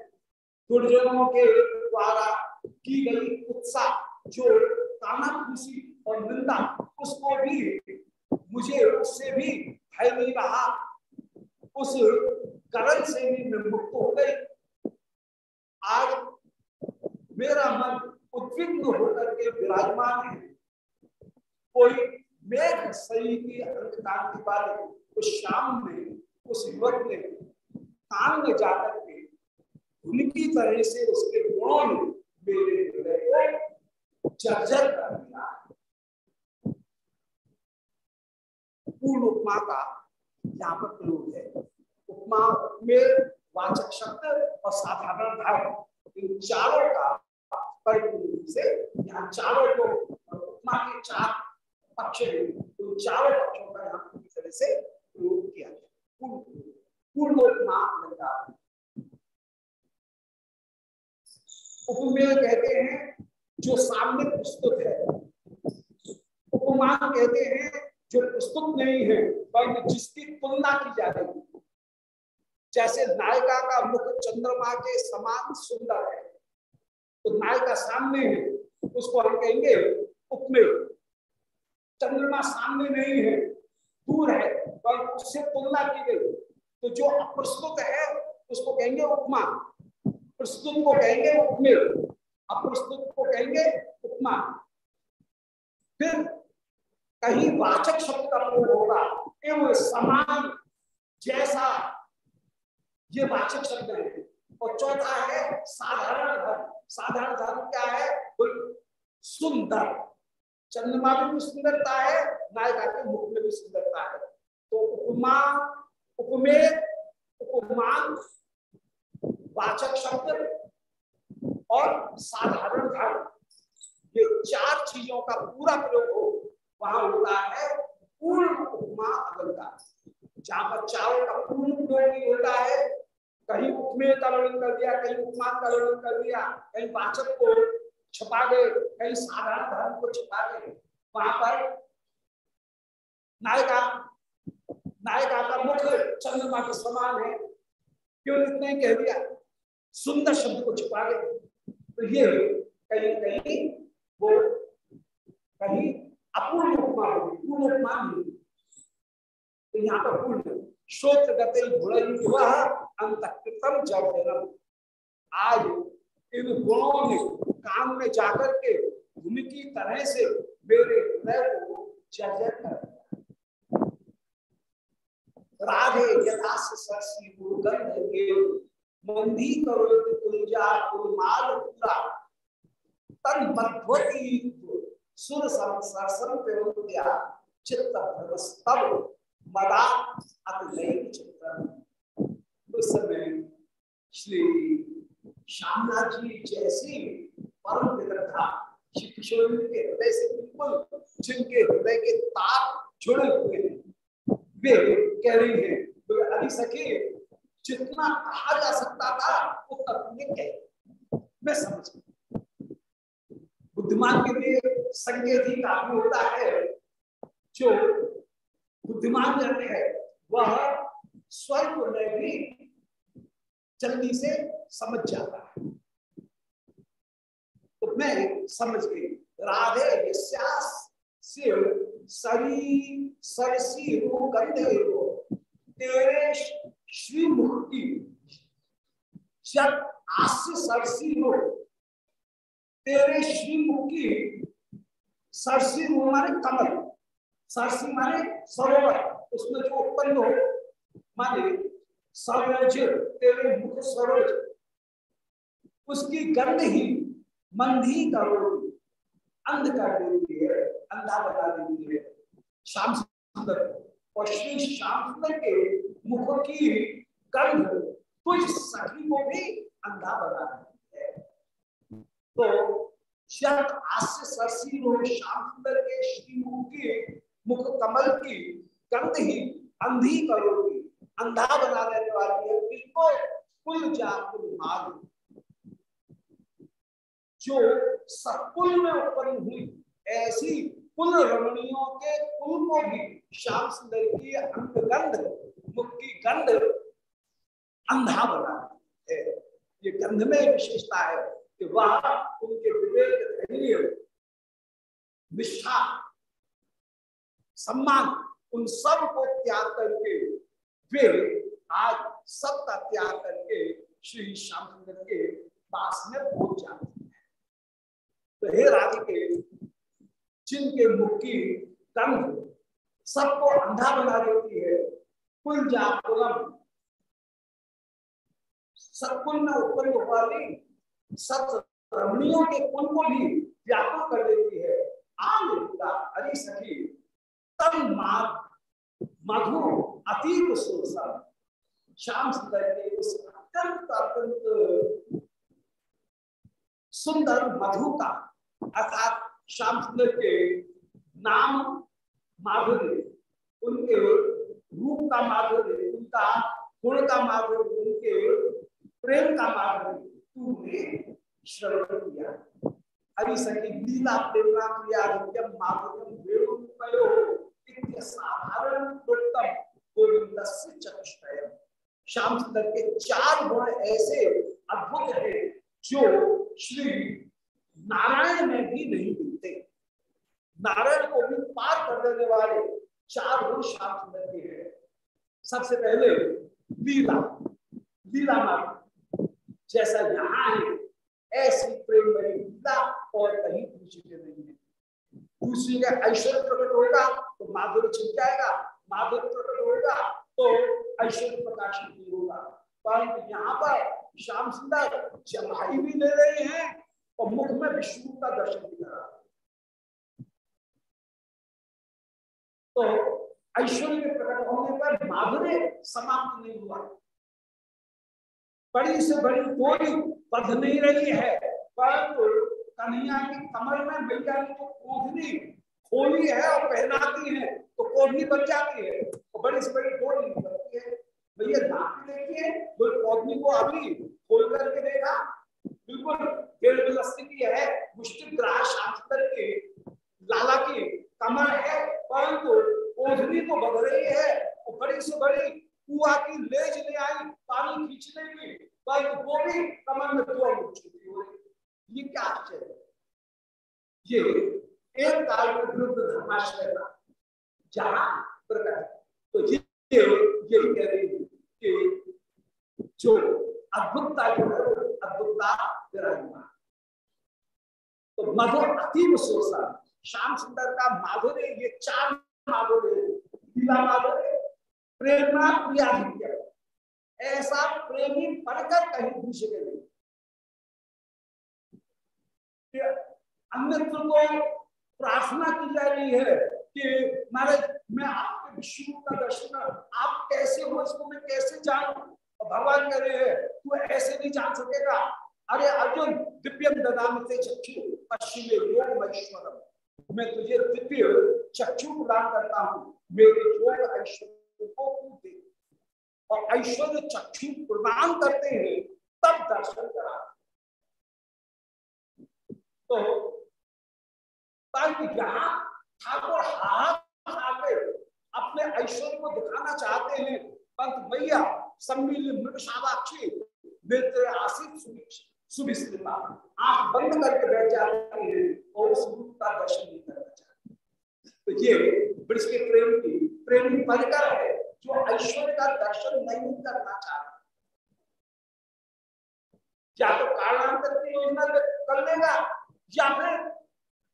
दुर्जनों के द्वारा की गई उत्साह, जो ताना खुशी और निंदा, उसको भी, मुझे उससे भी भय नहीं रहा। उस करण से भी मैं मुक्त हो गई। आज मेरा मन उद्विग्न होकर के विराजमान है। कोई मेघ सही की अंक कांति वाले उस शाम में, उस युवक ने कान में जाकर के उनकी तरह से उसके गुणों ने मेरे हृदय को जर्जर कर दिया। पूर्ण उपमा का यहाँ पर प्रयोग है। उपमा में वाचक शब्द और साधारण धर्म इन चारों का से चारों को उपमा के चार पक्ष उन चारों पक्षों का यहाँ पूरी तरह से प्रयोग किया गया पूर्ण उपमा अलंकार उपमेय कहते हैं, जो सामने प्रस्तुत है उपमान कहते हैं जो प्रस्तुत नहीं है पर जिसकी तुलना की जा रही है। जैसे नायिका का मुख चंद्रमा के समान सुंदर है। तो नायिका सामने है, उसको हम कहेंगे उपमेय। चंद्रमा सामने नहीं है, दूर है, पर उससे तुलना की गई। तो जो अप्रस्तुत है, उसको कहेंगे उपमा। प्रस्तुत को कहेंगे उपमेय। अप्रस्तुत को कहेंगे उपमा। फिर कहीं वाचक शब्द का प्रयोग होगा, एवं समान जैसा ये वाचक शब्द है। और चौथा है साधारण धर्म। साधारण धर्म क्या है? सुंदर। चंद्रमा में भी सुंदरता है, नायिका के मुख में भी सुंदरता है। तो उपमा उपमे उपमान वाचक शब्द और साधारण धर्म, ये चार चीज़ों का पूरा प्रयोग हो, वहाँ होता है पूर्ण उपमा अलंकार जहाँ पर चारों का पूर्ण प्रयोग होता है कहीं उपमेय का वर्णन कर दिया, कहीं उपमान का वर्णन कर दिया, कहीं वाचक को छपा गए, कहीं साधारण धर्म को छपा गए। वहाँ पर नायिका नायिका का मुख चंद्रमा के समान है। क्यों इतने कह दिया? सुंदर शब्द को छुपा गए। तो ये कहीं कहीं वो कहीं अपूर्ण उपमा होगी पूर्ण उपमा नहीं। तो यहाँ पर पूर्ण श्रोत्र गति गुण अंतकृतम जब आज इन गुणों ने काम में जाकर के भूमि की तरह से मेरे हृदय को जर्जर कर राधे यदास सरसी मंदी करो कुंजा पूरा। तन मध्वती सुर सरसम पे चित्त मदा उस समय श्री श्यामनाथ जी जैसी परम विदग्धा श्री किशोर के हृदय से बिल्कुल जिनके हृदय के तार जुड़े हुए हैं, वे कह रही है तो अभी सके जितना कहा जा सकता था उतना तुमने कह? मैं समझ बुद्धिमान के लिए संकेत ही काफ़ी होता है। जो बुद्धिमान जन है, वह स्वयं भी जल्दी से समझ जाता है। तो मैं समझ गई, राधे शिव सरी सरसी गंधे तेरे श्री मुख की सरसी हो तेरे श्री मुख की सरसी माने कमल सरसी माने सरोवर, उसमें जो उत्पन्न हो, माने तेरे मुख सरोज उसकी गंध ही मंदी करो अंध कर देती है, अंधा बता देती है। श्याम सुंदर और श्री श्याम सुंदर के मुख की गंध कुछ सखी को भी अंधा बना देती है। तो शत आस्य सरसी श्याम सुंदर के श्री मुख की मुख कमल की गंध ही अंधी करोगी अंधा बना देने वाली है बिल्कुल कुल जा कुल मार्ग जो सकुल में उत्पन्न हुई ऐसी कुल रमणियों के कुल को भी श्याम सुंदर की अंग गंध मुख गंध अंधा बना है। ये गंध में विशेषता है कि वह उनके विवेक, धैर्य, निष्ठा, सम्मान, उन सबको त्याग करके वे आज सब का त्याग करके श्री श्यामचंद्र के पास में पहुँच जाते हैं। तो हे राधिके जिनके मुख की गंध सबको अंधा बना देती है, कुल जा कुलम। सत्कुल में उत्पन्न वाली सब रमणियों के कुल को भी व्यापक कर देती है। आम हरी सखी तम मधु अतीत सुरसा श्याम सुंदर के उस अत्यंत अत्यंत सुंदर मधु का, अर्थात श्याम सुंदर के नाम माधुर्य, उनके रूप का माधुर्य, उनका गुण का माधुर्य, उनके प्रेम का माधुर्य तूने श्रवण किया। अभी सखी, लीला, प्रेरणा, क्रिया माधुर्य साधारण गोविंद चतुष्टय श्याम सुंदर के चार गुण ऐसे अद्भुत है जो श्री नारायण में भी नहीं मिलते। नारायण को भी पार कर देने वाले चार गुण श्याम सुंदर के हैं। सबसे पहले लीला। लीला मार्ग जैसा यहाँ है, ऐसी प्रेम में लीला और कहीं दूसरी नहीं है। दूसरी का ऐश्वर्य प्रकट होगा तो माधुर्य छिप जाएगा। माधुर्य प्रकट होगा तो ऐश्वर्य प्रकाश नहीं होगा। परंतु यहाँ पर श्याम सुंदर जमाई भी ले रहे हैं और मुख में विष्णु का दर्शन भी करा तो ऐश्वर्य के प्रकट होने पर माधुर्य समाप्त नहीं हुआ। बड़ी से बड़ी कोई बध नहीं रही है। परंतु कन्हैया की कमर में मैया ने जो कोधनी खोली है और पहनाती है। तो कोधनी बन जाती है। तो बड़ी से बड़ी डोर नहीं बनती है। भैया नाक देखिए तो कोधनी को अभी खोल करके देखा? बिल्कुल डेढ़ की है मुष्टि ग्रास के, लाला की कमर है परंतु कोधनी तो बढ़ रही है। और बड़ी से बड़ी कुआ की लेज ले आई, पानी खींचने की। परंतु वो भी कमर में दो अंगुल छुट्टी हो। ये क्या आश्चर्य। ये एक काल में विरुद्ध धर्माश्रय था। जहाँ प्रकट तो ये यही कह रही कि जो अद्भुतता जो है, अद्भुतता विराजमान तो मधुर अतीब सोसा, श्याम सुंदर का माधुर्य ये चार माधुर्य लीला माधुर्य प्रेरणा प्रियाधिक्य ऐसा प्रेमी पढ़कर कहीं दूसरे नहीं। अन्य को प्रार्थना की जा रही है कि महाराज मैं आपके विष्णु का दर्शन आप कैसे हो इसको मैं कैसे जानू भगवान कह रहे हैं, तू ऐसे नहीं जान सकेगा। अरे अर्जुन दिव्यम ददाम से चक्षु, पश्चिम ऐश्वरम मैं तुझे दिव्य चक्षु प्रदान करता हूँ। मेरे योग ऐश्वर्य को दे और ऐश्वर्य चक्षु प्रदान करते हैं, तब दर्शन करा। तो यहाँ ठाकुर हाथ अपने ऐश्वर्य को दिखाना चाहते हैं, पंत भैया सम्मिल मृग शाबाक्षी नेत्र आसित सुभिस्कृता आँख बंद करके बैठ जाते हैं और उस रूप का दर्शन नहीं करना चाहते। तो ये ब्रज के प्रेम की प्रेमी परिकर है जो ऐश्वर्य का दर्शन नहीं करना चाहते। या तो कारणांतर की योजना कर लेगा, या फिर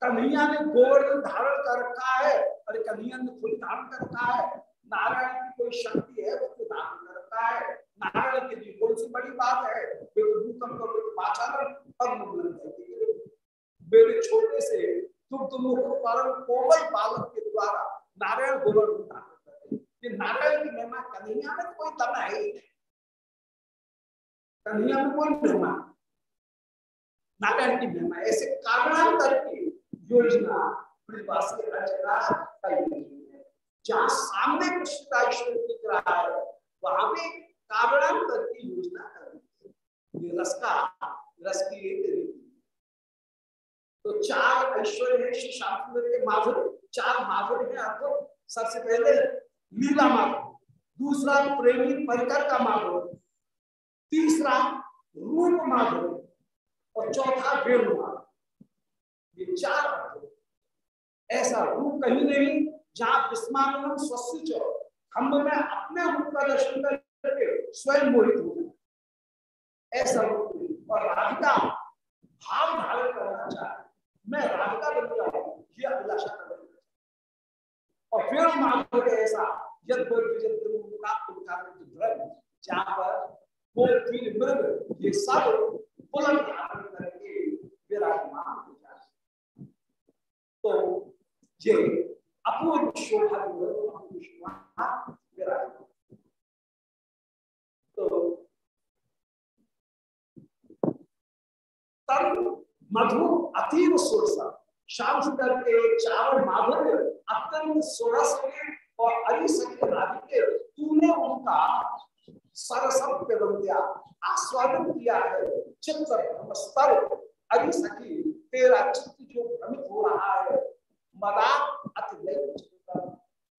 कन्हैया ने गोवर्धन धारण कर रखा है। अरे कन्हैया ने खुद धारण कर रखा है। नारायण की कोई शक्ति है उसको धारण कर रखा है। नारायण के लिए कौन सी बड़ी बात है? मेरे छोटे से दुग्ध मुख परम कोमल बालक के द्वारा नारायण गोवर्धन धारण करते नारायण की महिमा कन्हैया में कोई दम है ही नहीं। कन्हैया में कोई महिमा? नारायण की महिमा, ऐसे कारणांतर की योजना जहाँ सामने कृष्ण दिख रहा है, वहाँ भी कावड़ांतर की योजना कर ये रस का, रस की एक रीति तो चार ऐश्वर्य है श्री श्याम के माधुर चार माधुर है आपको। सबसे पहले लीला माधुर दूसरा प्रेमी परिकर का माधुर तीसरा रूप माधुर और चौथा वेणु माधुर ये चार ऐसा रूप कहीं नहीं, जहाँ विस्मान स्वस्थ खम्भ में अपने रूप का दर्शन करके स्वयं मोहित हो जाए ऐसा रूप और राधिका भाव धारण करना चाहे मैं राधिका बन जाऊँ ये अभिलाषा कर और फिर माधव ऐसा, यद जहाँ पर मृग, ये सब बुलंद धारण करके विराजमान तो ये अपूर्व शोभा तो तब मधु अतीव सुरसा श्याम सुंदर के चार माधुर्य अत्यंत सुरस और अरिसंख्य राधिके तूने उनका सरसम दिया आस्वादन किया है। चित्र स्तर अरिसखी तेरा चित्त जो भ्रमित हो रहा है मदा अति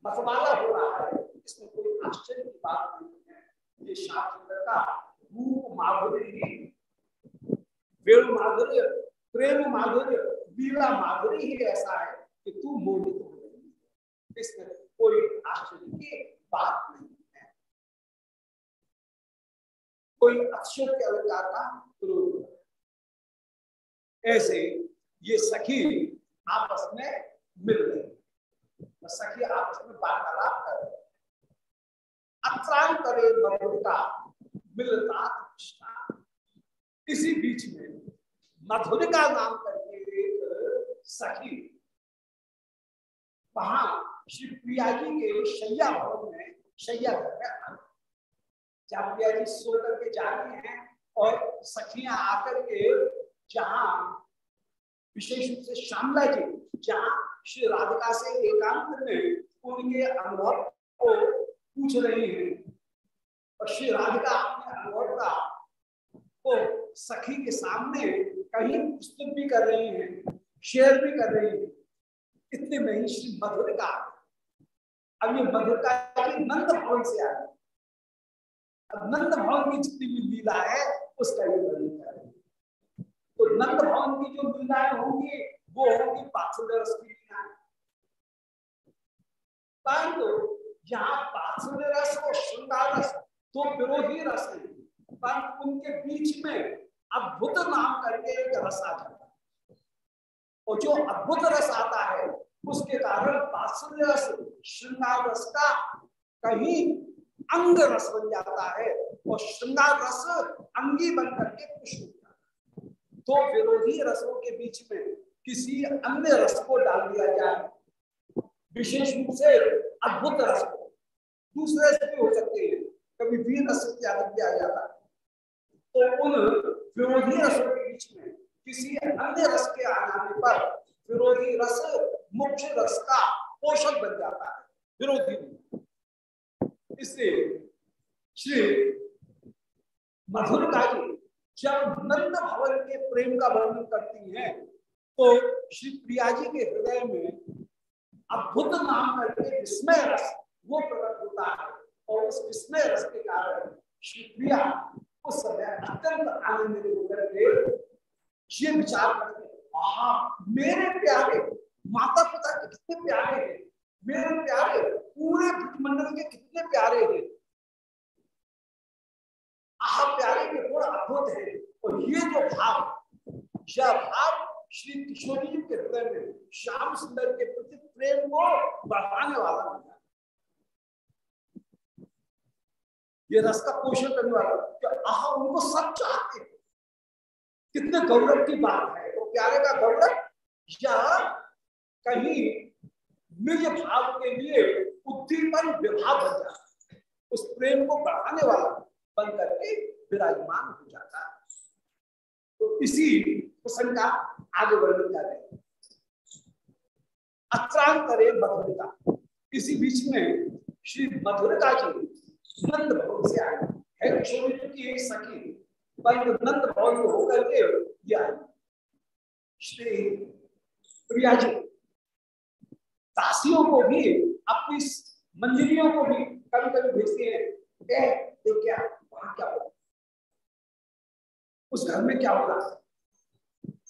मतवाला हो रहा है, इसमें कोई आश्चर्य की बात नहीं है। ये शास्त्र का रूप माधुर्य वेणु माधुर्य, प्रेम माधुर्य वीरा माधुर्य ही ऐसा है कि तू मोहित हो रही है। इसमें कोई आश्चर्य की बात नहीं है। कोई अक्षर के अलंकार का प्रयोग ऐसे ये सखी आपस में मिल रही सखी आपस में वार्तालाप कर रहे अत्रांतरे मधुरता मिलता इसी बीच में मधुरिका नाम करके एक सखी वहाँ श्री प्रिया जी के शैया भवन में, शैया में जहाँ प्रिया जी सो करके जा रही हैं और सखियाँ आकर के जहाँ विशेष रूप से श्यामला जी, जहाँ श्री राधिका से एकांत में उनके अनुभव को पूछ रही हैं। और श्री राधिका अपने अनुभव का को सखी के सामने कहीं पुस्तक भी कर रही हैं, शेयर भी कर रही हैं। इतने में ही श्री मधुर का अब ये मधुर का नंद भवन से आ अब नंद भवन की जितनी भी लीला है, उसका ये वर्णन कर रहे तो नंद भवन की जो लीलाएँ होंगी, वो होंगी रस की लीलाएँ। परंतु यहाँ पार्श्व रस और श्रृंगार रस दो विरोधी रस है, परंतु उनके बीच में अद्भुत नाम करके एक रस आ जाता है। और जो अद्भुत रस आता है, उसके कारण बात्सल्य रस, श्रृंगार रस का कहीं अंग रस बन जाता है और श्रृंगार रस अंगी बन करके खुश तो विरोधी रसों के बीच में किसी अन्य रस को डाल दिया जाए। विशेष रूप से अद्भुत रस को। दूसरे रस भी हो सकते हैं, कभी वीर रस इत्यादि किया जाता है। तो उन विरोधी रसों के बीच में किसी अन्य रस के आने पर विरोधी रस मुख्य रस का पोषक बन जाता है, विरोधी। इसलिए श्री मधुरता जी जब नंद भवन के प्रेम का वर्णन करती हैं तो श्री प्रिया जी के हृदय में अद्भुत नाम करके विस्मय रस वो प्रकट होता है। और उस विस्मय रस के कारण श्री प्रिया उस समय अत्यंत आनंदित होकर के ये विचार करते आहा, मेरे प्यारे माता पिता कितने प्यारे हैं, मेरे प्यारे, पूरे मंडल के कितने प्यारे हैं। आह, प्यारे के अद्भुत है। और ये जो भाव, यह भाव श्री किशोरी जी के हृदय में श्याम सुंदर के प्रति प्रेम को बढ़ाने वाला बन जाता ये रस का पोषण करने वाला आह, उनको सब चाहते हैं। कितने गौरव की बात है। वो प्यारे का गौरव, या कहीं निज भाव के लिए उद्दीपन विभाव बन जाता उस प्रेम को बढ़ाने वाला बन करके विराजमान हो जाता है। तो इसी प्रसंग का आगे वर्णन कर रहे अत्रांतरे मधुरिका इसी बीच में श्री मधुरिका जी नंद भवन से आए। है किशोरी की एक सखी नंद भवन होकर के ये श्री प्रिया जी, दासियों को भी, अपनी मंजरियों को भी कभी कभी भेजते हैं। क्या वहाँ क्या होगा? उस घर में क्या होगा?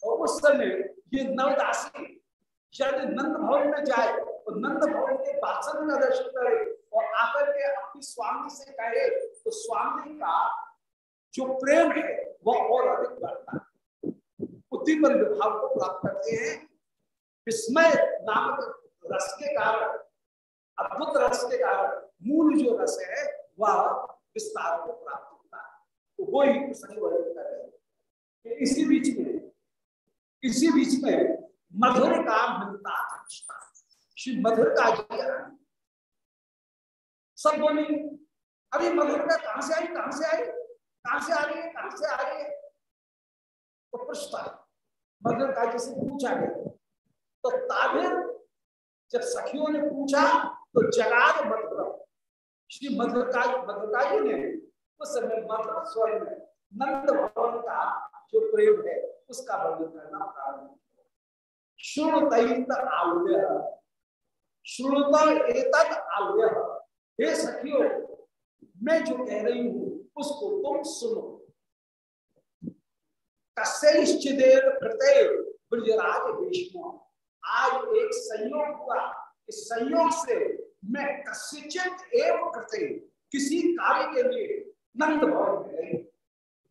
और उस समय ये नवदासी शायद नंद भवन में जाए तो नंद भवन के बासन का दर्शन करे और आकर के अपनी स्वामी से कहे तो स्वामी का जो प्रेम है, वह और अधिक बढ़ता है। उद्दीपन विभाव को प्राप्त करते हैं। विस्मय नामक रस के कारण, अद्भुत रस के कारण, मूल जो रस है, वह विस्तार को प्राप्त तो वो ही प्रसंग वर्णन कर रहे हैं इसी बीच में, इसी बीच में मधुर का मिलता श्री मधुर का सब बोली अभी मधुर का कहाँ से आई, कहाँ से आई? कहाँ से आ रही है, कहाँ से आ रही है? तो प्रश्न मधुर का जी से पूछा गया। तो ताबिर, जब सखियों ने पूछा तो जगाद मधुर। श्री मधुरका मधुरका जी ने उस समय मधुर स्वर में नंद भवन का जो प्रेम है, उसका वर्णन करना प्रारंभ श्रुणत आव्य। श्रुणत एतद आव्य। हे सखियों, मैं जो कह रही हूँ, उसको तुम सुनो। कस्यश्चिदेव कृते ब्रजराज भीष्म। आज एक संयोग हुआ। इस संयोग से मैं कस्यचित एवं करते किसी कार्य के लिए नंद भवन गई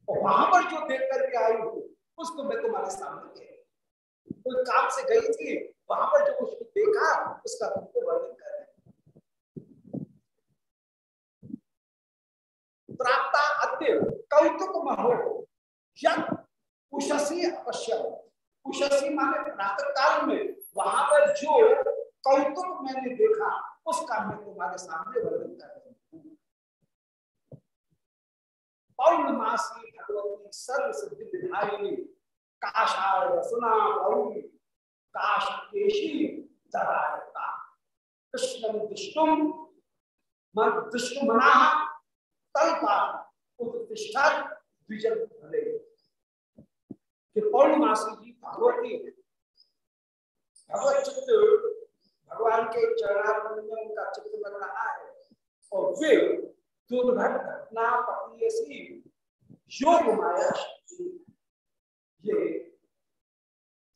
और वहाँ पर जो देख करके आई हूँ, उसको मैं तुम्हारे सामने कह कोई काम से गई थी, वहाँ पर जो कुछ देखा, उसका तुमको वर्णन कर रहे प्राप्त अद्य कौतुक महो उषसी अवश्य उषसी माने प्रातः काल में, वहाँ पर जो कौतुक मैंने देखा, उसका मैं तुम्हारे सामने वर्णन कर रही हूँ पौर्णमासी भगवती सर्व सिद्धि विधायिनी काशाय सुना गौरी काश केशी दुष्टुम तल्पा उत्तिष्ठा द्विजन भले। कि पौर्णमासी जी भगवती भगवत चित्र भगवान के चरणार्थ उनका चित्र लग रहा है, और वे दुर्घट घटना योग माया ये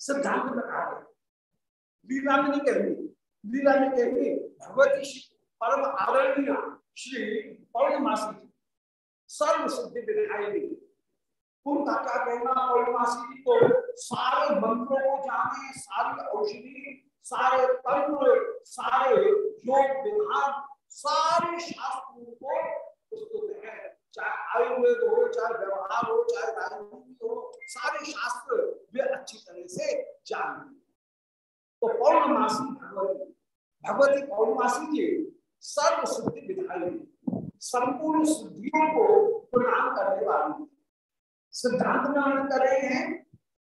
सिद्धांत में कहा गया लीला में नहीं कहनी लीला में कहनी भगवती परम आदरणीय श्री पौर्णमासी सर्व सिद्धि विधायी उनका क्या कहना पौर्णमासी जी को? सारे मंत्रों को जाने, सारी औषधि, सारे तंत्र, सारे योग विधान सारे शास्त्रों को प्रस्तुत है चाहे आयुर्वेद हो, चाहे व्यवहार हो, चाहे राजनीति हो, सारे शास्त्र वे अच्छी तरह से जान तो पौर्णमासी भगवती भगवती पौर्णमासी जी सर्व सिद्धि विधायी संपूर्ण सिद्धियों को प्रणाम करने वाली सिद्धांत वर्णन कर रहे हैं,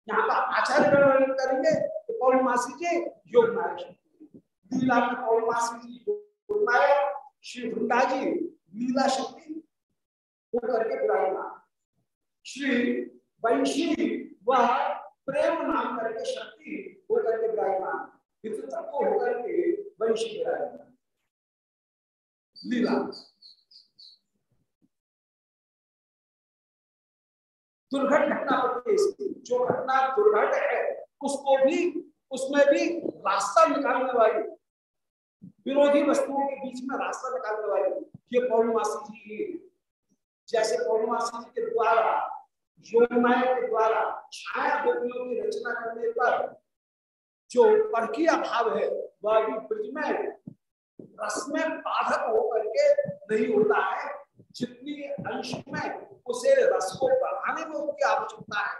यहाँ का आचार्य वर्णन करेंगे तो पौर्णमासी के योग नायक लीला में पौर्णमासी जी नायक श्री वृंदा जी लीला शक्ति होकर के विराजमान। श्री वंशी वह प्रेम नाम करके शक्ति होकर के विराजमान। तत्व होकर के वंशी विराजमान। लीला। दुर्घट घटना है जो घटना दुर्घट है, उसको भी, उसमें भी रास्ता निकालने वाली विरोधी वस्तुओं के बीच में रास्ता निकालने वाली। ये पौर्णमासी जी जैसे पौर्णमासी जी के द्वारा योगनाय के द्वारा छाया गोपियों की रचना करने पर जो परकीय भाव है, वह भी ब्रज में रस में बाधक होकर के नहीं होता है। जितनी अंश में उसे रस को बढ़ाने में उसकी आवश्यकता है,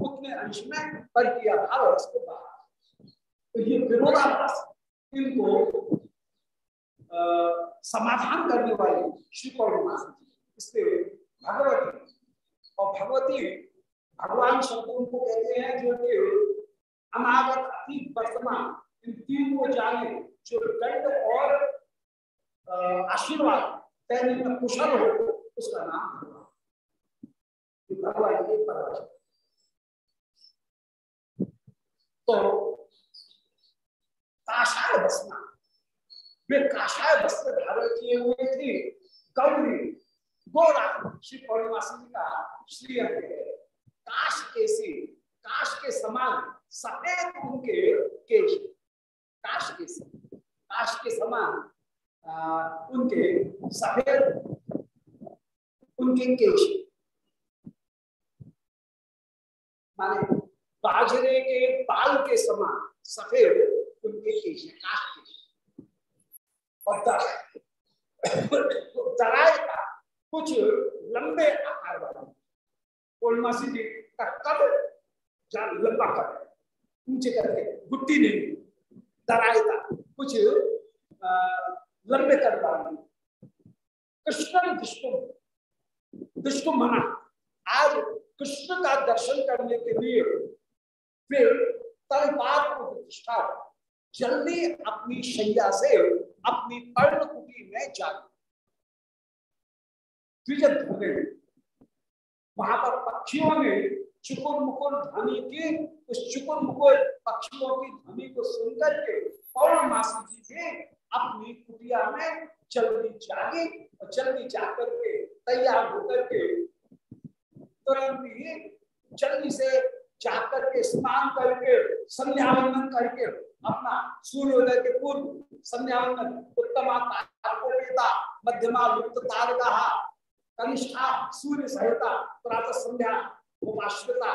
उतने अंश में पर भाव रस को बढ़ा तो ये विरोधाभास इनको समाधान करने वाली श्री पौर्णिमा इसलिए भगवती, और भगवती, भगवान शंकर को कहते हैं जो कि अनागत, अतीत, वर्तमान, इन तीन को जाने, जो दंड और आशीर्वाद तैने में कुशल हो, उसका नाम भगवान। के तो काशाय बसना। वे काशाय वस्त्र धारण किए हुए थे। गौरी गोरा श्री पौर्णिमासी का श्री काश केसी, काश के समान सफ़ेद उनके केश। काश के काश के समान उनके सफ़ेद उनके केश। माने बाजरे के बाल के समान सफ़ेद उनके केश काश केश। और दराय का कुछ लंबे आकार वाला। पूर्णमासी जी का कद लंबा कद ऊँचे करके गुट्टी नहीं। दराय का कुछ लंबे कर डाली कृष्ण दुष्टुम दुष्टुम मना। आज कृष्ण का दर्शन करने के लिए फिर तलपात को प्रतिष्ठा। जल्दी अपनी शैया से अपनी पर्ण कुटी में जा वहाँ पर पक्षियों ने चुकुर मुकुर ध्वनि की, उस चुकुर मुकुर पक्षियों की ध्वनि को सुनकर के पौर्णमासी जी के अपनी कुटिया में जल्दी जागी और जल्दी जाकर के तैयार होकर के तुरंत ही जल्दी से जाकर के स्नान करके, संध्यावंदन करके अपना सूर्योदय के पूर्व संध्यावंदन उत्तमा मध्यमा लुप्त तारका, कनिष्ठा, सूर्य सहिता, प्रातः संध्या, उपाश्रिता।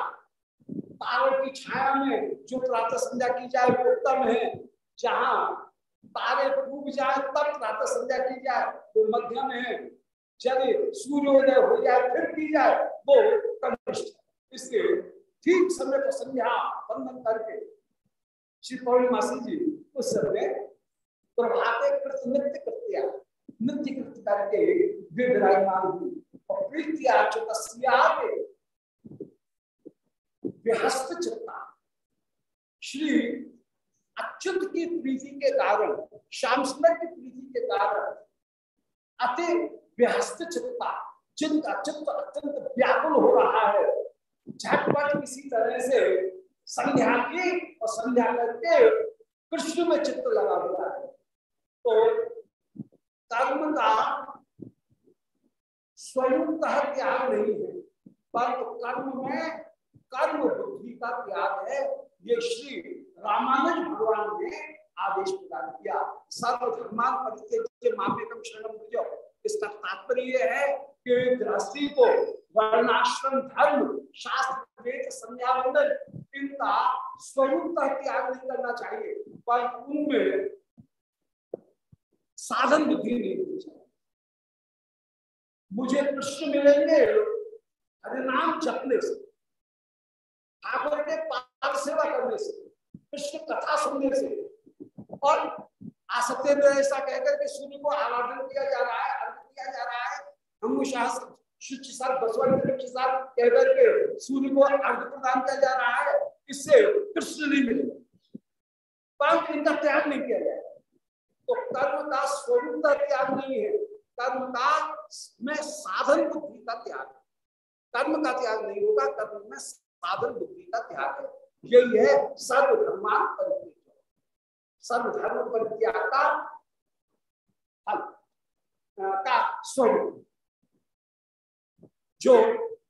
तारों की छाया में जो प्रातः संध्या की जाए वो उत्तम है। जहाँ तारे डूब जाए, तब प्रातः संध्या की जाए, वो मध्यम है। जब सूर्योदय हो जाए, फिर की जाए, वो कनिष्ठ इसके ठीक समय पर संध्या बंधन करके श्री पौर्णिमासी जी, उस समय प्रभाते कृत नृत्य कृत्या, नृत्य कृत करके वे विराजमान हुई और प्रीति अच्युत व्यहस्त चित्ता। श्री अच्युत की प्रीति के कारण, श्याम सुंदर की प्रीति के कारण अति व्यहस्त चित्ता जिनका चित्त अत्यंत व्याकुल हो रहा है। झटपट किसी तरह से संध्या की और संध्या करके कृष्ण में चित्त लगा हुआ है। तो कर्म का स्वयं तह त्याग नहीं है पर कर्म में कर्म बुद्धि का त्याग है। ये श्री रामानुज भगवान ने आदेश प्रदान किया। सर्वधर्मान परित्यज्य मामेकम शरणम इसका तात्पर्य है कि गृहस्थी को वर्णाश्रम धर्म, शास्त्र, वेद, संध्या मंडल इनका स्वरूप त्याग नहीं करना चाहिए, पर उनमें साधन बुद्धि नहीं होनी चाहिए। मुझे कृष्ण मिलेंगे हरे नाम जपने से ठाकुर के पाद सेवा करने से, कृष्ण कथा सुनने से, और आसक्ति में ऐसा कहकर के सूर्य को आराधन किया जा रहा है अर्घ किया जा रहा है, हम शुचि साथ बसवन साथ कहकर के सूर्य को अर्घ प्रदान किया जा रहा है, इससे कृष्ण नहीं मिलेगा। परंतु इनका त्याग नहीं किया जाएगा तो कर्म स्वरूप का त्याग नहीं है कर्म में साधन बुद्धि का त्याग कर्म का त्याग नहीं होगा, कर्म में साधन बुद्धि का त्याग है। यही है सर्वधर्मान परित्याग। सर्वधर्म परित्याग का फल का स्वरूप। जो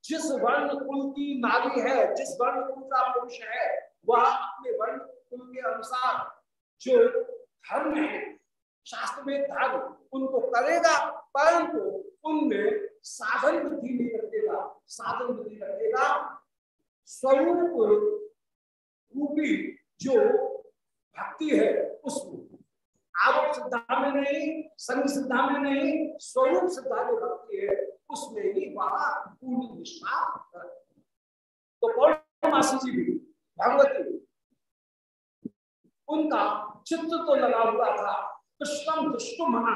जिस वर्ण कुल की नारी है, जिस वर्ण कुल का पुरुष है, वह अपने वर्ण कुल के अनुसार जो धर्म है, शास्त्र में धर्म उनको करेगा, परंतु उनमें साधन बुद्धि नहीं रखेगा। साधन बुद्धि रखेगा स्वरूप रूपी जो भक्ति है उसको आवक सिद्धा में नहीं, संघ सिद्धा में नहीं, स्वरूप सिद्धा भक्ति है। उसमें ही वहाँ पूर्ण निष्ठा तो पौर्णमासी जी भी, भगवती उनका चित्त तो लगा हुआ था। कृष्णम दुष्टु मना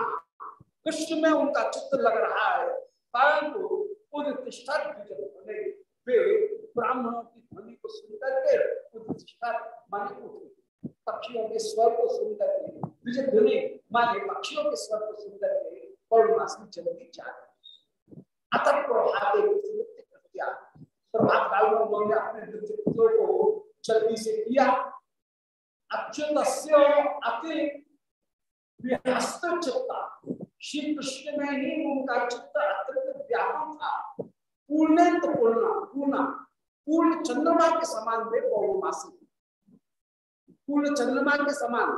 कृष्ण में उनका चित्त लग रहा है, परंतु उदिष्ठा वे ब्राह्मणों की ध्वनि को सुनकर के उदिष्ठा माने उठे। पक्षियों के स्वर को सुनकर के, विजय ध्वनि माने पक्षियों के स्वर को सुनकर के पौर्णमासी चलती जा रही। अतः प्रभात प्रभात काल में उन्होंने अपने नृत्यों को जल्दी से किया। अच्युत अति चित्ता श्री कृष्ण में ही उनका चित्त अत्यंत व्यापक था। पूर्णा चंद्रमा के समान वे पौर्णमासी। पूर्ण चंद्रमा के समान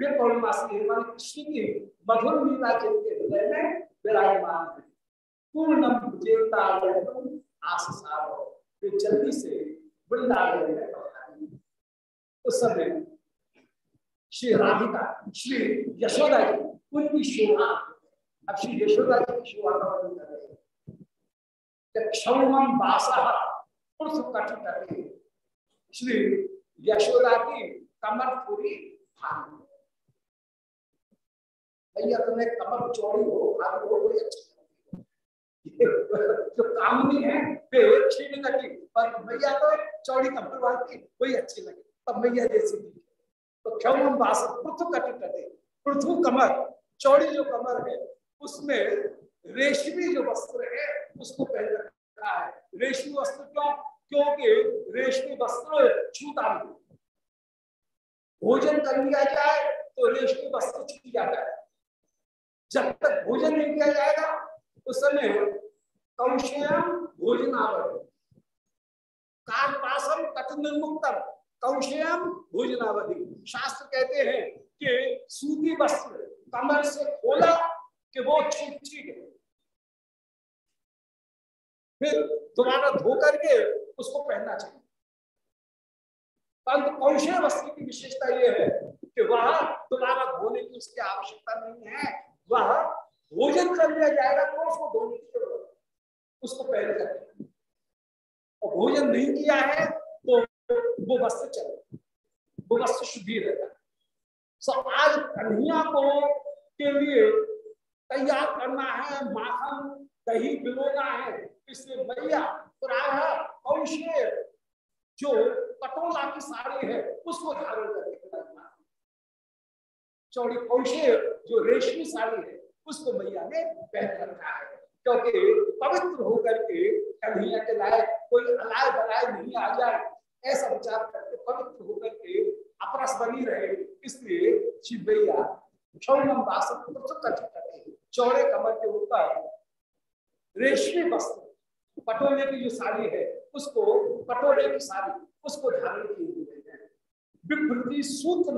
वे पौर्णमासी। कृष्ण की मधुर लीला जिनके हृदय में विराजमान है। पूर्णम जेता आस जल्दी से वृंदावन में उस समय श्री राधिका, श्री यशोदा जी, उनकी शोभा, अब श्री यशोदा जी की शोभा का वर्णन कर रहे क्षमम श्री यशोदा की कमर पूरी भैया, तुम्हें कमर चौड़ी हो भारी हो अच्छी जो कामनी है, वे छीन लगी। पर भैया तो चौड़ी कमर वाली वही अच्छी लगी। तब भैया जैसी तो क्षम बास पृथु कट कटे पृथु कमर, चौड़ी जो कमर है, उसमें रेशमी जो वस्त्र है, उसको पहन रखा है। रेशमी वस्त्र क्यों? क्योंकि रेशमी वस्त्र छूता नहीं। भोजन कर लिया जाए तो रेशमी वस्त्र छू जाता है जब तक भोजन नहीं किया जाएगा उस समय कौशयम भोजनावरण कालपासम कट निर्मुक्तम कौशयम भोजनावधि। शास्त्र कहते हैं कि सूती वस्त्र कमर से खोला कि वो छूट ठीक है फिर दोबारा धो करके उसको पहनना चाहिए। परंतु कौशल वस्त्र की विशेषता यह है कि वह दोबारा धोने की उसकी आवश्यकता नहीं है। वह भोजन कर लिया जाएगा तो उसको धोने की ज़रूरत उसको पहले करके और भोजन नहीं किया है तो वो वस्त्र चले। वो वस्त्र शुद्धि रहता है। सो आज कन्हैया को के लिए तैयार करना है, माखन दही बिलोना है। इसलिए प्राय कौशे जो कटोला की साड़ी है, उसको धारण करके चौड़ी कौशे जो रेशमी साड़ी है उसको मैया ने पहन रखा है क्योंकि पवित्र होकर के कन्हैया के लायक कोई अलाय बलाय नहीं आ जाए। ऐसा विचार करके पवित्र होकर के अपरस बनी रहे। इसलिए शिव भैया चौड़े कमर के ऊपर रेशमी वस्त्र, पटोले की जो साड़ी है, उसको, पटोले की साड़ी, उसको धारण किए हुए हैं। विभृति सूत्र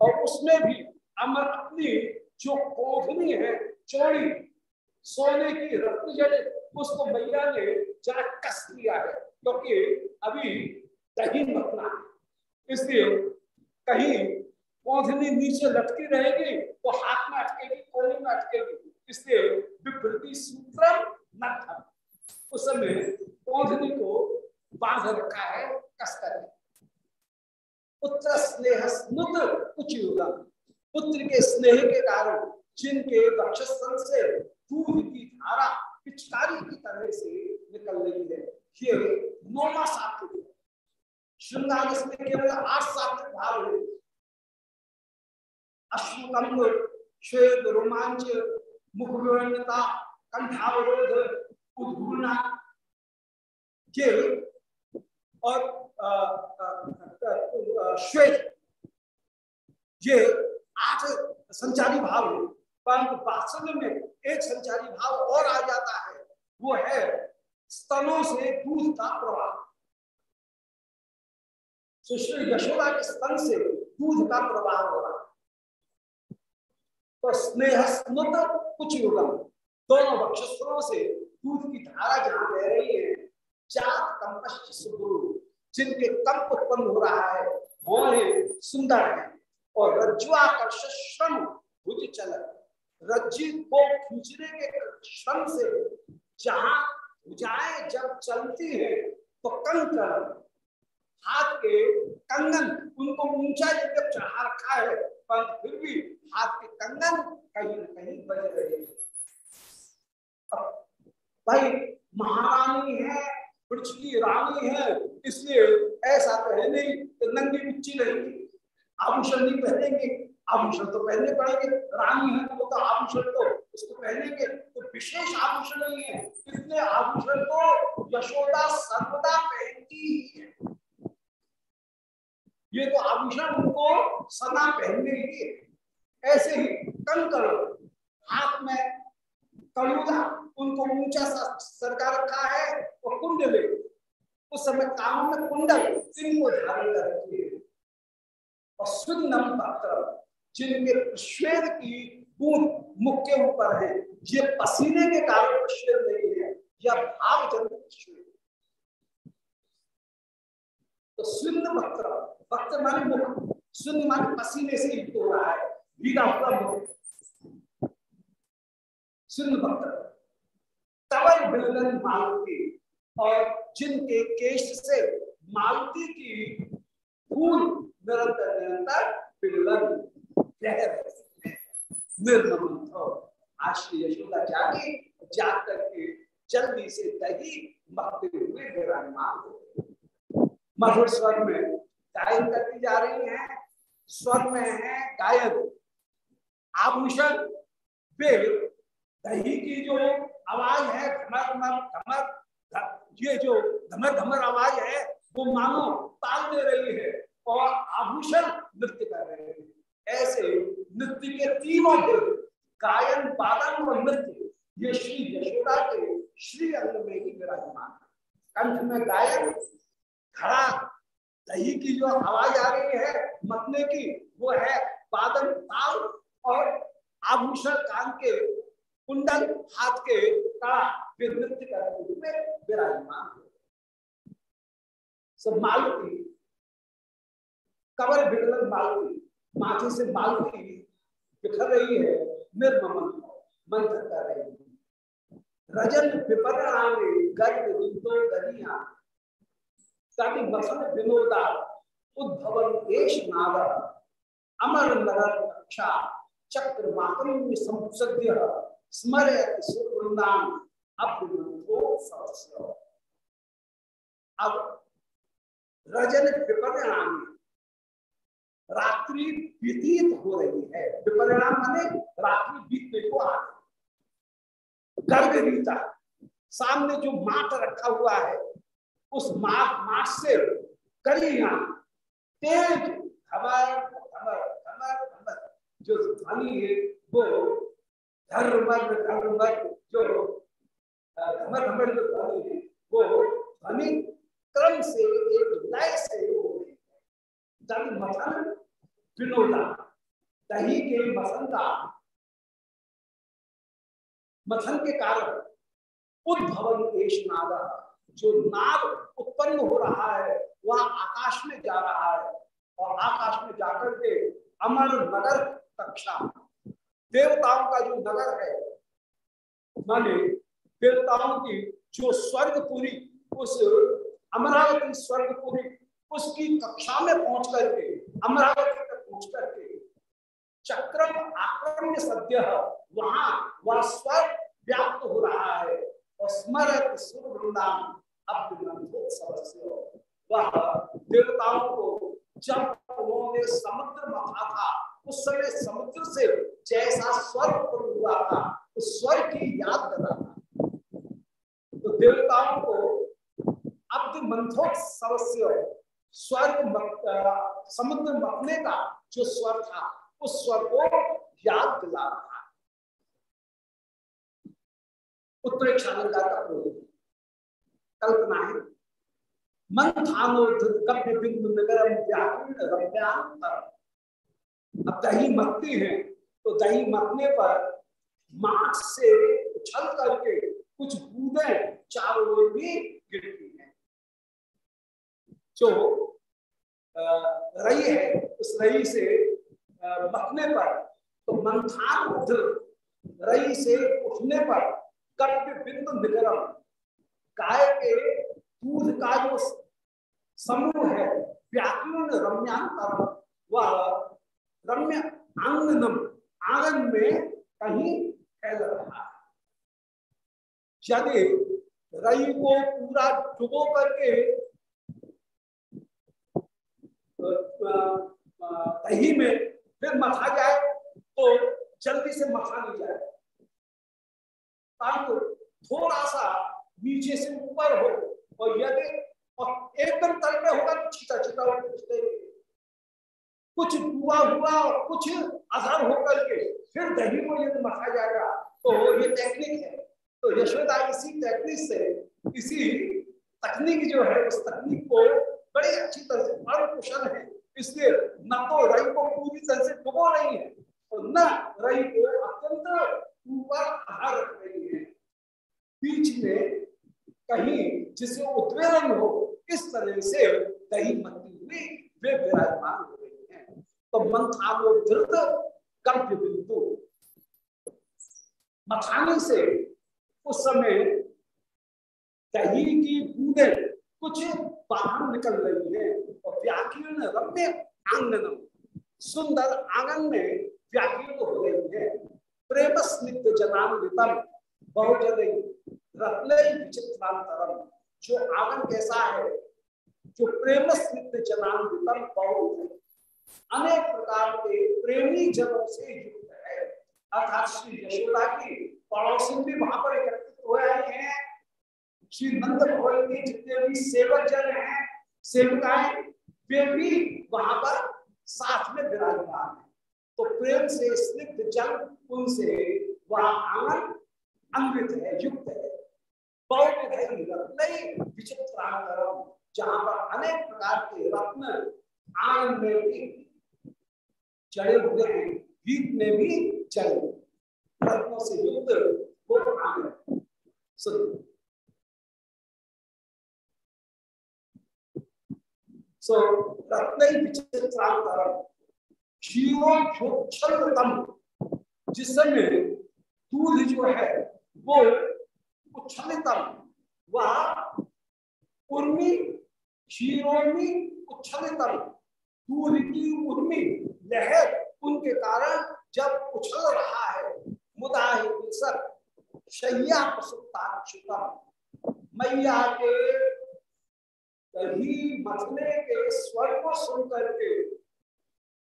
और उसमें भी अमर अपनी जो कोधनी है, चौड़ी, सोने की रत्न जड़े उसको मैया ने जरा कस दिया है, क्योंकि तो अभी दही मतना इसलिए कहीं पौधनी नीचे लटकी रहेगी वो हाथ में अटकेगी, कोने में अटकेगी। इसलिए विभृति सूत्र न उस समय पौधनी को बाँध रखा है कस कर उत्तर स्नेह स्नुत कुछ पुत्र के स्नेह के कारण, जिनके वक्षस्थल से दूध की धारा पिचकारी की तरह से निकल रही है, ये नौवा सात्विक श्रृंगार में केवल आठ सात्विक भाव है। अश्वकंभ श्वेत रोमांच कंठावरोध और श्वेत। ये आठ संचारी भाव है, परंतु वात्सल्य में एक संचारी भाव और आ जाता है, वो है स्तनों से दूध का प्रवाह। सुश्री यशोदा के स्तन से दूध का प्रवाह हो रहा तो स्नेह स्नुत कुछ युगम, दोनों वक्षस्त्रों से दूध की धारा जहाँ बह रही है, जात कंपश्च सुगुरु, जिनके कंप उत्पन्न हो रहा है, वो सुंदर है। और रज्जुआकर्ष श्रम भुज चल रज्जि को खींचने के श्रम से जहाँ भुजाएँ जब चलती है तो कंकण हाथ के कंगन, उनको ऊँचा जब चढ़ा रखा है पर फिर भी हाथ के कंगन कहीं न कहीं बज रहे हैं। भाई, महारानी है, पृथ्वी रानी है, इसलिए ऐसा तो है नहीं नंगी बिच्ची रहेगी आभूषण नहीं पहनेंगे। आभूषण तो पहनने पड़ेंगे। रानी है तो, तो आभूषण तो उसको पहनेंगे। तो विशेष आभूषण नहीं है। इतने आभूषण तो यशोदा सर्वदा पहनती ही है। ये तो आभूषण उनको सदा पहनने ही ऐसे ही कंकड़ हाथ में कड़ूला उनको ऊँचा सरकार रखा है और कुंडले। उस समय काम में कुंडल इनको धारण कर रखी है। और सुन्नम जिनके श्वेत की बूंद मुख के ऊपर है। ये पसीने के कारण श्वेत नहीं है, या भाव जन्म श्वेत तो सुन्न वक्त वक्त माने मुख सुन्न माने पसीने से युक्त हो रहा है, भीगा हुआ मुख। सुन्न वक्त तवर बिलन मालती, और जिनके केश से मालती की फूल निरंतर निरंतर बिलन यशोदा जागी जाग करके जल्दी से दही मरते हुए विराजमान मधुर स्वर में गायन करती जा रही है। स्वर में है गायन, आभूषण वे दही की जो आवाज़ है, धमर धमर धमर ये जो धमर धमर आवाज़ है, वो मानो ताल दे रही है। और आभूषण नृत्य कर रहे हैं। ऐसे नृत्य के तीनों गायन पालन और नृत्य, ये श्री यशोदा के श्री अंग में ही विराजमान कंठ में गायन खड़ा दही की जो आवाज़ आ रही है मतने की, वो है बादल ताल और आभूषण कान के कुंडल, हाथ के कड़ा वे नृत्य करते हुए विराजमान सब मालती कबर बिगड़न मालती माथे से बालती बिखर रही है निर्ममन मन कर रही है। रजन विपरणामे गर्भ रुद्धो गरिया कवि बसन विनोदा उद्भवन देश नाद अमर नगर रक्षा, चक्र मातम संसद्य स्मरयत सुवृंदान अब रजन विपरिणाम रात्रि व्यतीत हो रही है। विपरिणाम माने रात्रि बीतने को आ गर्ग रीता सामने जो मात रखा हुआ है, उस मात मात से करिया तेज खबर खबर खबर खबर जो ध्वनि है, वो धर्मर धर्मर, जो धमर धमर जो ध्वनि है, वो ध्वनि क्रम से, एक लय से हो रही है। मथन विनोदा, दही के का मथन के कारण उद्भवन देश नाग, जो नाग उत्पन्न हो रहा है, वह आकाश में जा रहा है। और आकाश में जाकर के अमर नगर कक्षा देवताओं का जो नगर है, माने देवताओं की जो स्वर्गपुरी उस अमरावती स्वर्गपुरी उसकी कक्षा में पहुँच करके अमरावती पहुँच करके चक्रम आक्रम्य सद्य वहाँ वह स्वर्ग व्याप्त हो रहा है। और स्मरत सुरवृंदान वह देवताओं को जब उन्होंने समुद्र मथा था। उस समय समुद्र से जैसा स्वर्ग हुआ था, उस स्वर्ग की याद कर रहा था। तो देवताओं को अब्द मंथोत्सव स्वर्ग समुद्र मथने का जो स्वर था, उस स्वर को याद दिला रहा उत्प्रेक्षालंकार का प्रयोग कल्पना है। मंथानोधि बिंदु नगरम व्याकुल रम्यांतर अब दही मकती है तो दही मकने पर मार्च से उछल करके कुछ बूंदे चारों ओर भी गिरती हैं। जो रही है, उस रही से मकने पर तो मंथान रही से उठने पर कट्ट बिंदु निगरम गाय के दूध का जो समूह है, व्याकुल रम्यांतरम वह रम्य आंगनम, आँगन में कहीं फैल रहा। है यदि रई को पूरा डुबो करके दही में फिर मथा जाए तो जल्दी से मथा नहीं जाए। परंतु थोड़ा सा नीचे से ऊपर हो और यदि और एकदम तल में होगा तो छीटा छीटा हो कुछ डूबा हुआ और कुछ अधर होकर के फिर दही को यदि मखा जाएगा तो ये टेक्निक है। तो यशोदा इसी टेक्निक से, इसी तकनीक जो है उस तकनीक को बड़ी अच्छी तरह से और कुशल है। इसलिए न तो रई को पूरी तरह से डुबो रही है और न रई को अत्यंत ऊपर आहार रख रही है। बीच में कहीं जिसे उद्वेलन हो, इस तरह से दही मती हुई वे विराजमान हो रही है। तो मंथानो धृत कल्प बिंदु। मथाने से उस समय दही की बूंदे कुछ बाहर निकल रही है। और व्याकीर्ण रम्य आँगन, सुंदर आँगन में व्याकीर्ण हो रही है। प्रेम स्निग्ध जनान्वितम, बहुजन रत्न विचित्रांतरम जो आँगन कैसा है? जो प्रेम स्निग्ध जनान्वितम, बहुत अनेक प्रकार के प्रेमी जनों से युक्त है। अर्थात श्री यशोदा की पड़ोसी भी वहाँ पर एकत्रित हो रहे हैं। श्री नंद भवन के जितने भी सेवक जन हैं, सेविकाएँ, वे भी वहाँ पर साथ में विराजमान है। तो प्रेम से, स्निग्ध जल उनसे वह आँगन अन्वित है, युक्त है विचित्र जहाँ पर अनेक प्रकार के रत्न आँगन में भी चढ़े हुए हैं, गीत में भी चढ़े। रत्नों से युक्त वो आँगन सुन। सो रत्न विचित्रांतरम क्षीरोक्षोक्षलतम दूध जो है, वो उच्छलितम। वह उर्मी, क्षीरोर्मी उच्छलितम। दूध की उर्मी, लहर उनके कारण जब उछल रहा है मुदा शैया प्रसुप्ता मैया के मथने के स्वर को सुन करके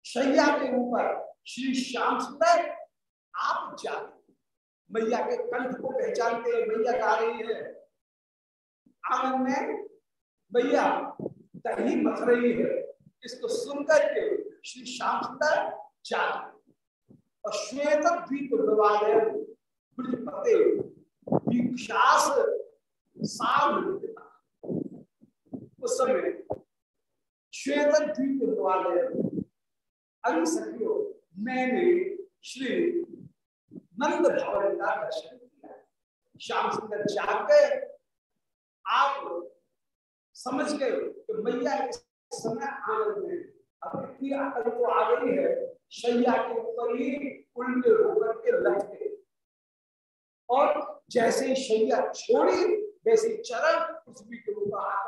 शैया के ऊपर श्री श्याम सुंदर, आप जाते मैया के कंठ को पहचानते मैया गा रही है। आँगन में मैया दही मथ रही है। इसको सुनकर के श्री श्याम सुंदर जाते और श्वेत द्वीप विवादय ब्रजपते उस समय श्वेत द्वीप विवादय अभी सखियो, मैंने श्री नंद भवन का दर्शन किया। श्याम सुंदर जाग गए। आप समझ गए कि मैया इस समय आनंद में अब इतनी तो आ गई है, शैया के ऊपर ही उल्टे होकर के लटके और जैसे शैया छोड़ी, वैसे चरण पृथ्वी के ऊपर आकर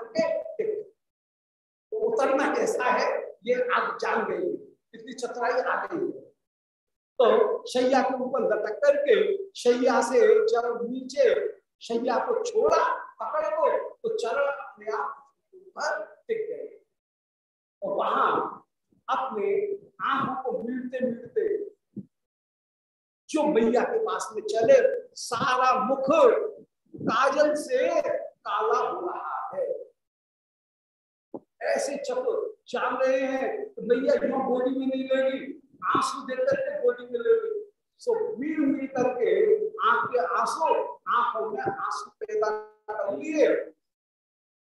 तो उतरना कैसा है, ये आप जान गई इतनी चतुराई आ गई है। तो शैया के ऊपर लटक करके शैया से जब नीचे, शैया को छोड़ा, पकड़ को तो चरण अपने आप ऊपर टिक गए। और वहाँ अपने आँखों को मिलते मिलते जो मैया के पास में चले, सारा मुख काजल से काला हो रहा है ऐसे चतुर जान रहे हैं तो मैया जो गोदी में नहीं लेगी। आँसू देकर के गोदी में लेगी। सो मिल मिल करके आँख के आँसू, आँखों में आँसू पैदा कर लिए।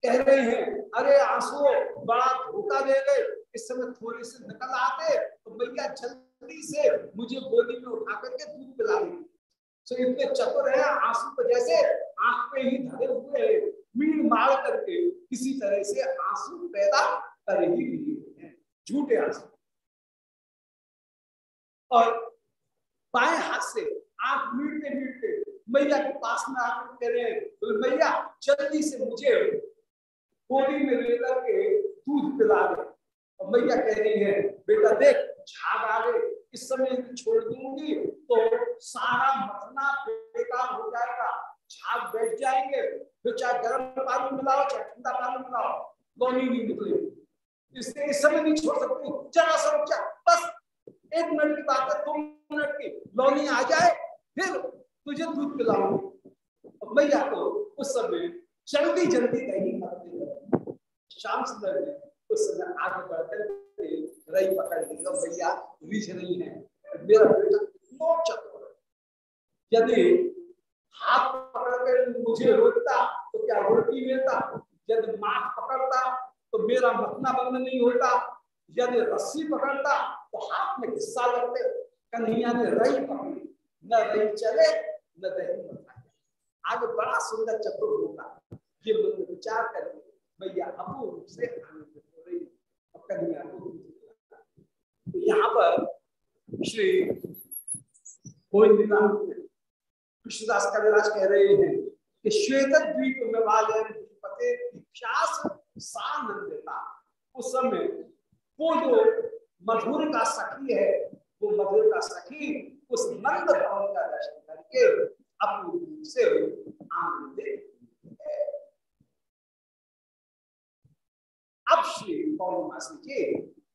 कह रहे हैं, अरे आँसू, बड़ा धोखा दे गए इस समय थोड़ी से निकल आते तो मैया जल्दी से मुझे गोदी में उठा करके दूध पिला दी तो इतने चतुर है आँसू को जैसे आँख पे ही धरे हुए मील मार करके किसी तरह से आँसू पैदा कर ही दिए झूठे आँसू। और बाएँ हाथ से आँख मीटते मीटते मैया के पास में आकर कह रहे हैं मैया, जल्दी से मुझे गोली में लेकर के दूध पिला दे। और मैया कह रही है, बेटा, देख, झाग आ गए, इस समय छोड़ दूँगी तो सारा मथना बेकार हो जाएगा, झाग बैठ जाएँगे फिर चाहे गर्म पानी मिलाओ चाहे ठंडा पानी मिलाओ दोनों नहीं निकलेगी इसलिए इस समय नहीं छोड़ सकती। जरा सा जा बस एक मिनट की बात है, दो मिनट की। लौनी आ जाए, फिर तुझे दूध पिलाऊँगी। मैया तो उस समय जल्दी जल्दी दही मत शाम सुंदर ने उस समय आगे बढ़कर रही पकड़ ली। भैया रिझ रही है। मेरा बेटा नो चक्कर। यदि हाथ पकड़ कर मुझे रोकता तो क्या रोटी मिलता? यदि माथ पकड़ता तो मेरा मतना बंद नहीं होता। यदि रस्सी पकड़ता तो हाथ में हिस्सा लगते। कन्हैया ने रही पकड़ी। न रही चले, न दही आगे बड़ा सुंदर चक्र होगा ये लोग विचार करके भैया अपूर्व रूप से आनंदित हो रही अब कन्हैया को तो यहाँ पर श्री कृष्णदास कविराज कह रहे हैं कि श्वेत द्वीप सानंदिता। उस समय वो जो मधुर का सखी है, वो मधुर का सखी उस नंद भवन का दर्शन करके अपूर्व रूप से आनंदित अब श्री पौर्णमासी जी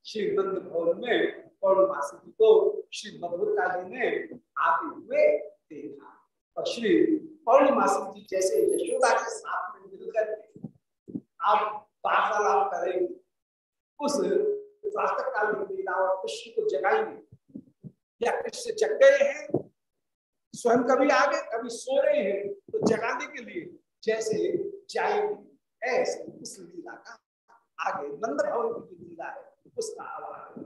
श्री नंद भवन में पौर्णमासी जी को श्री मधुरता जी ने आते हुए देखा। श्री पौर्णमासी जी जैसे यशोदा के साथ में मिलकर आप वार्तालाप करेंगे उस प्रातः काल लीला कृष्ण को जगाएँगे या कृष्ण जग गए हैं, स्वयं कभी आगे, कभी सो रहे हैं तो जगाने के लिए जैसे जाएँगे, ऐसे उस लीला का आगे नंद भवन की लीला है, उसका आवाज़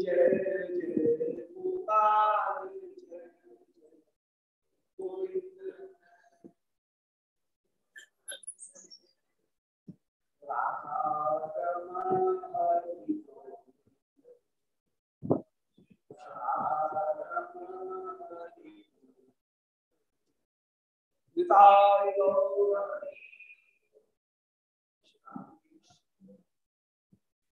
जय जय। निताय गौर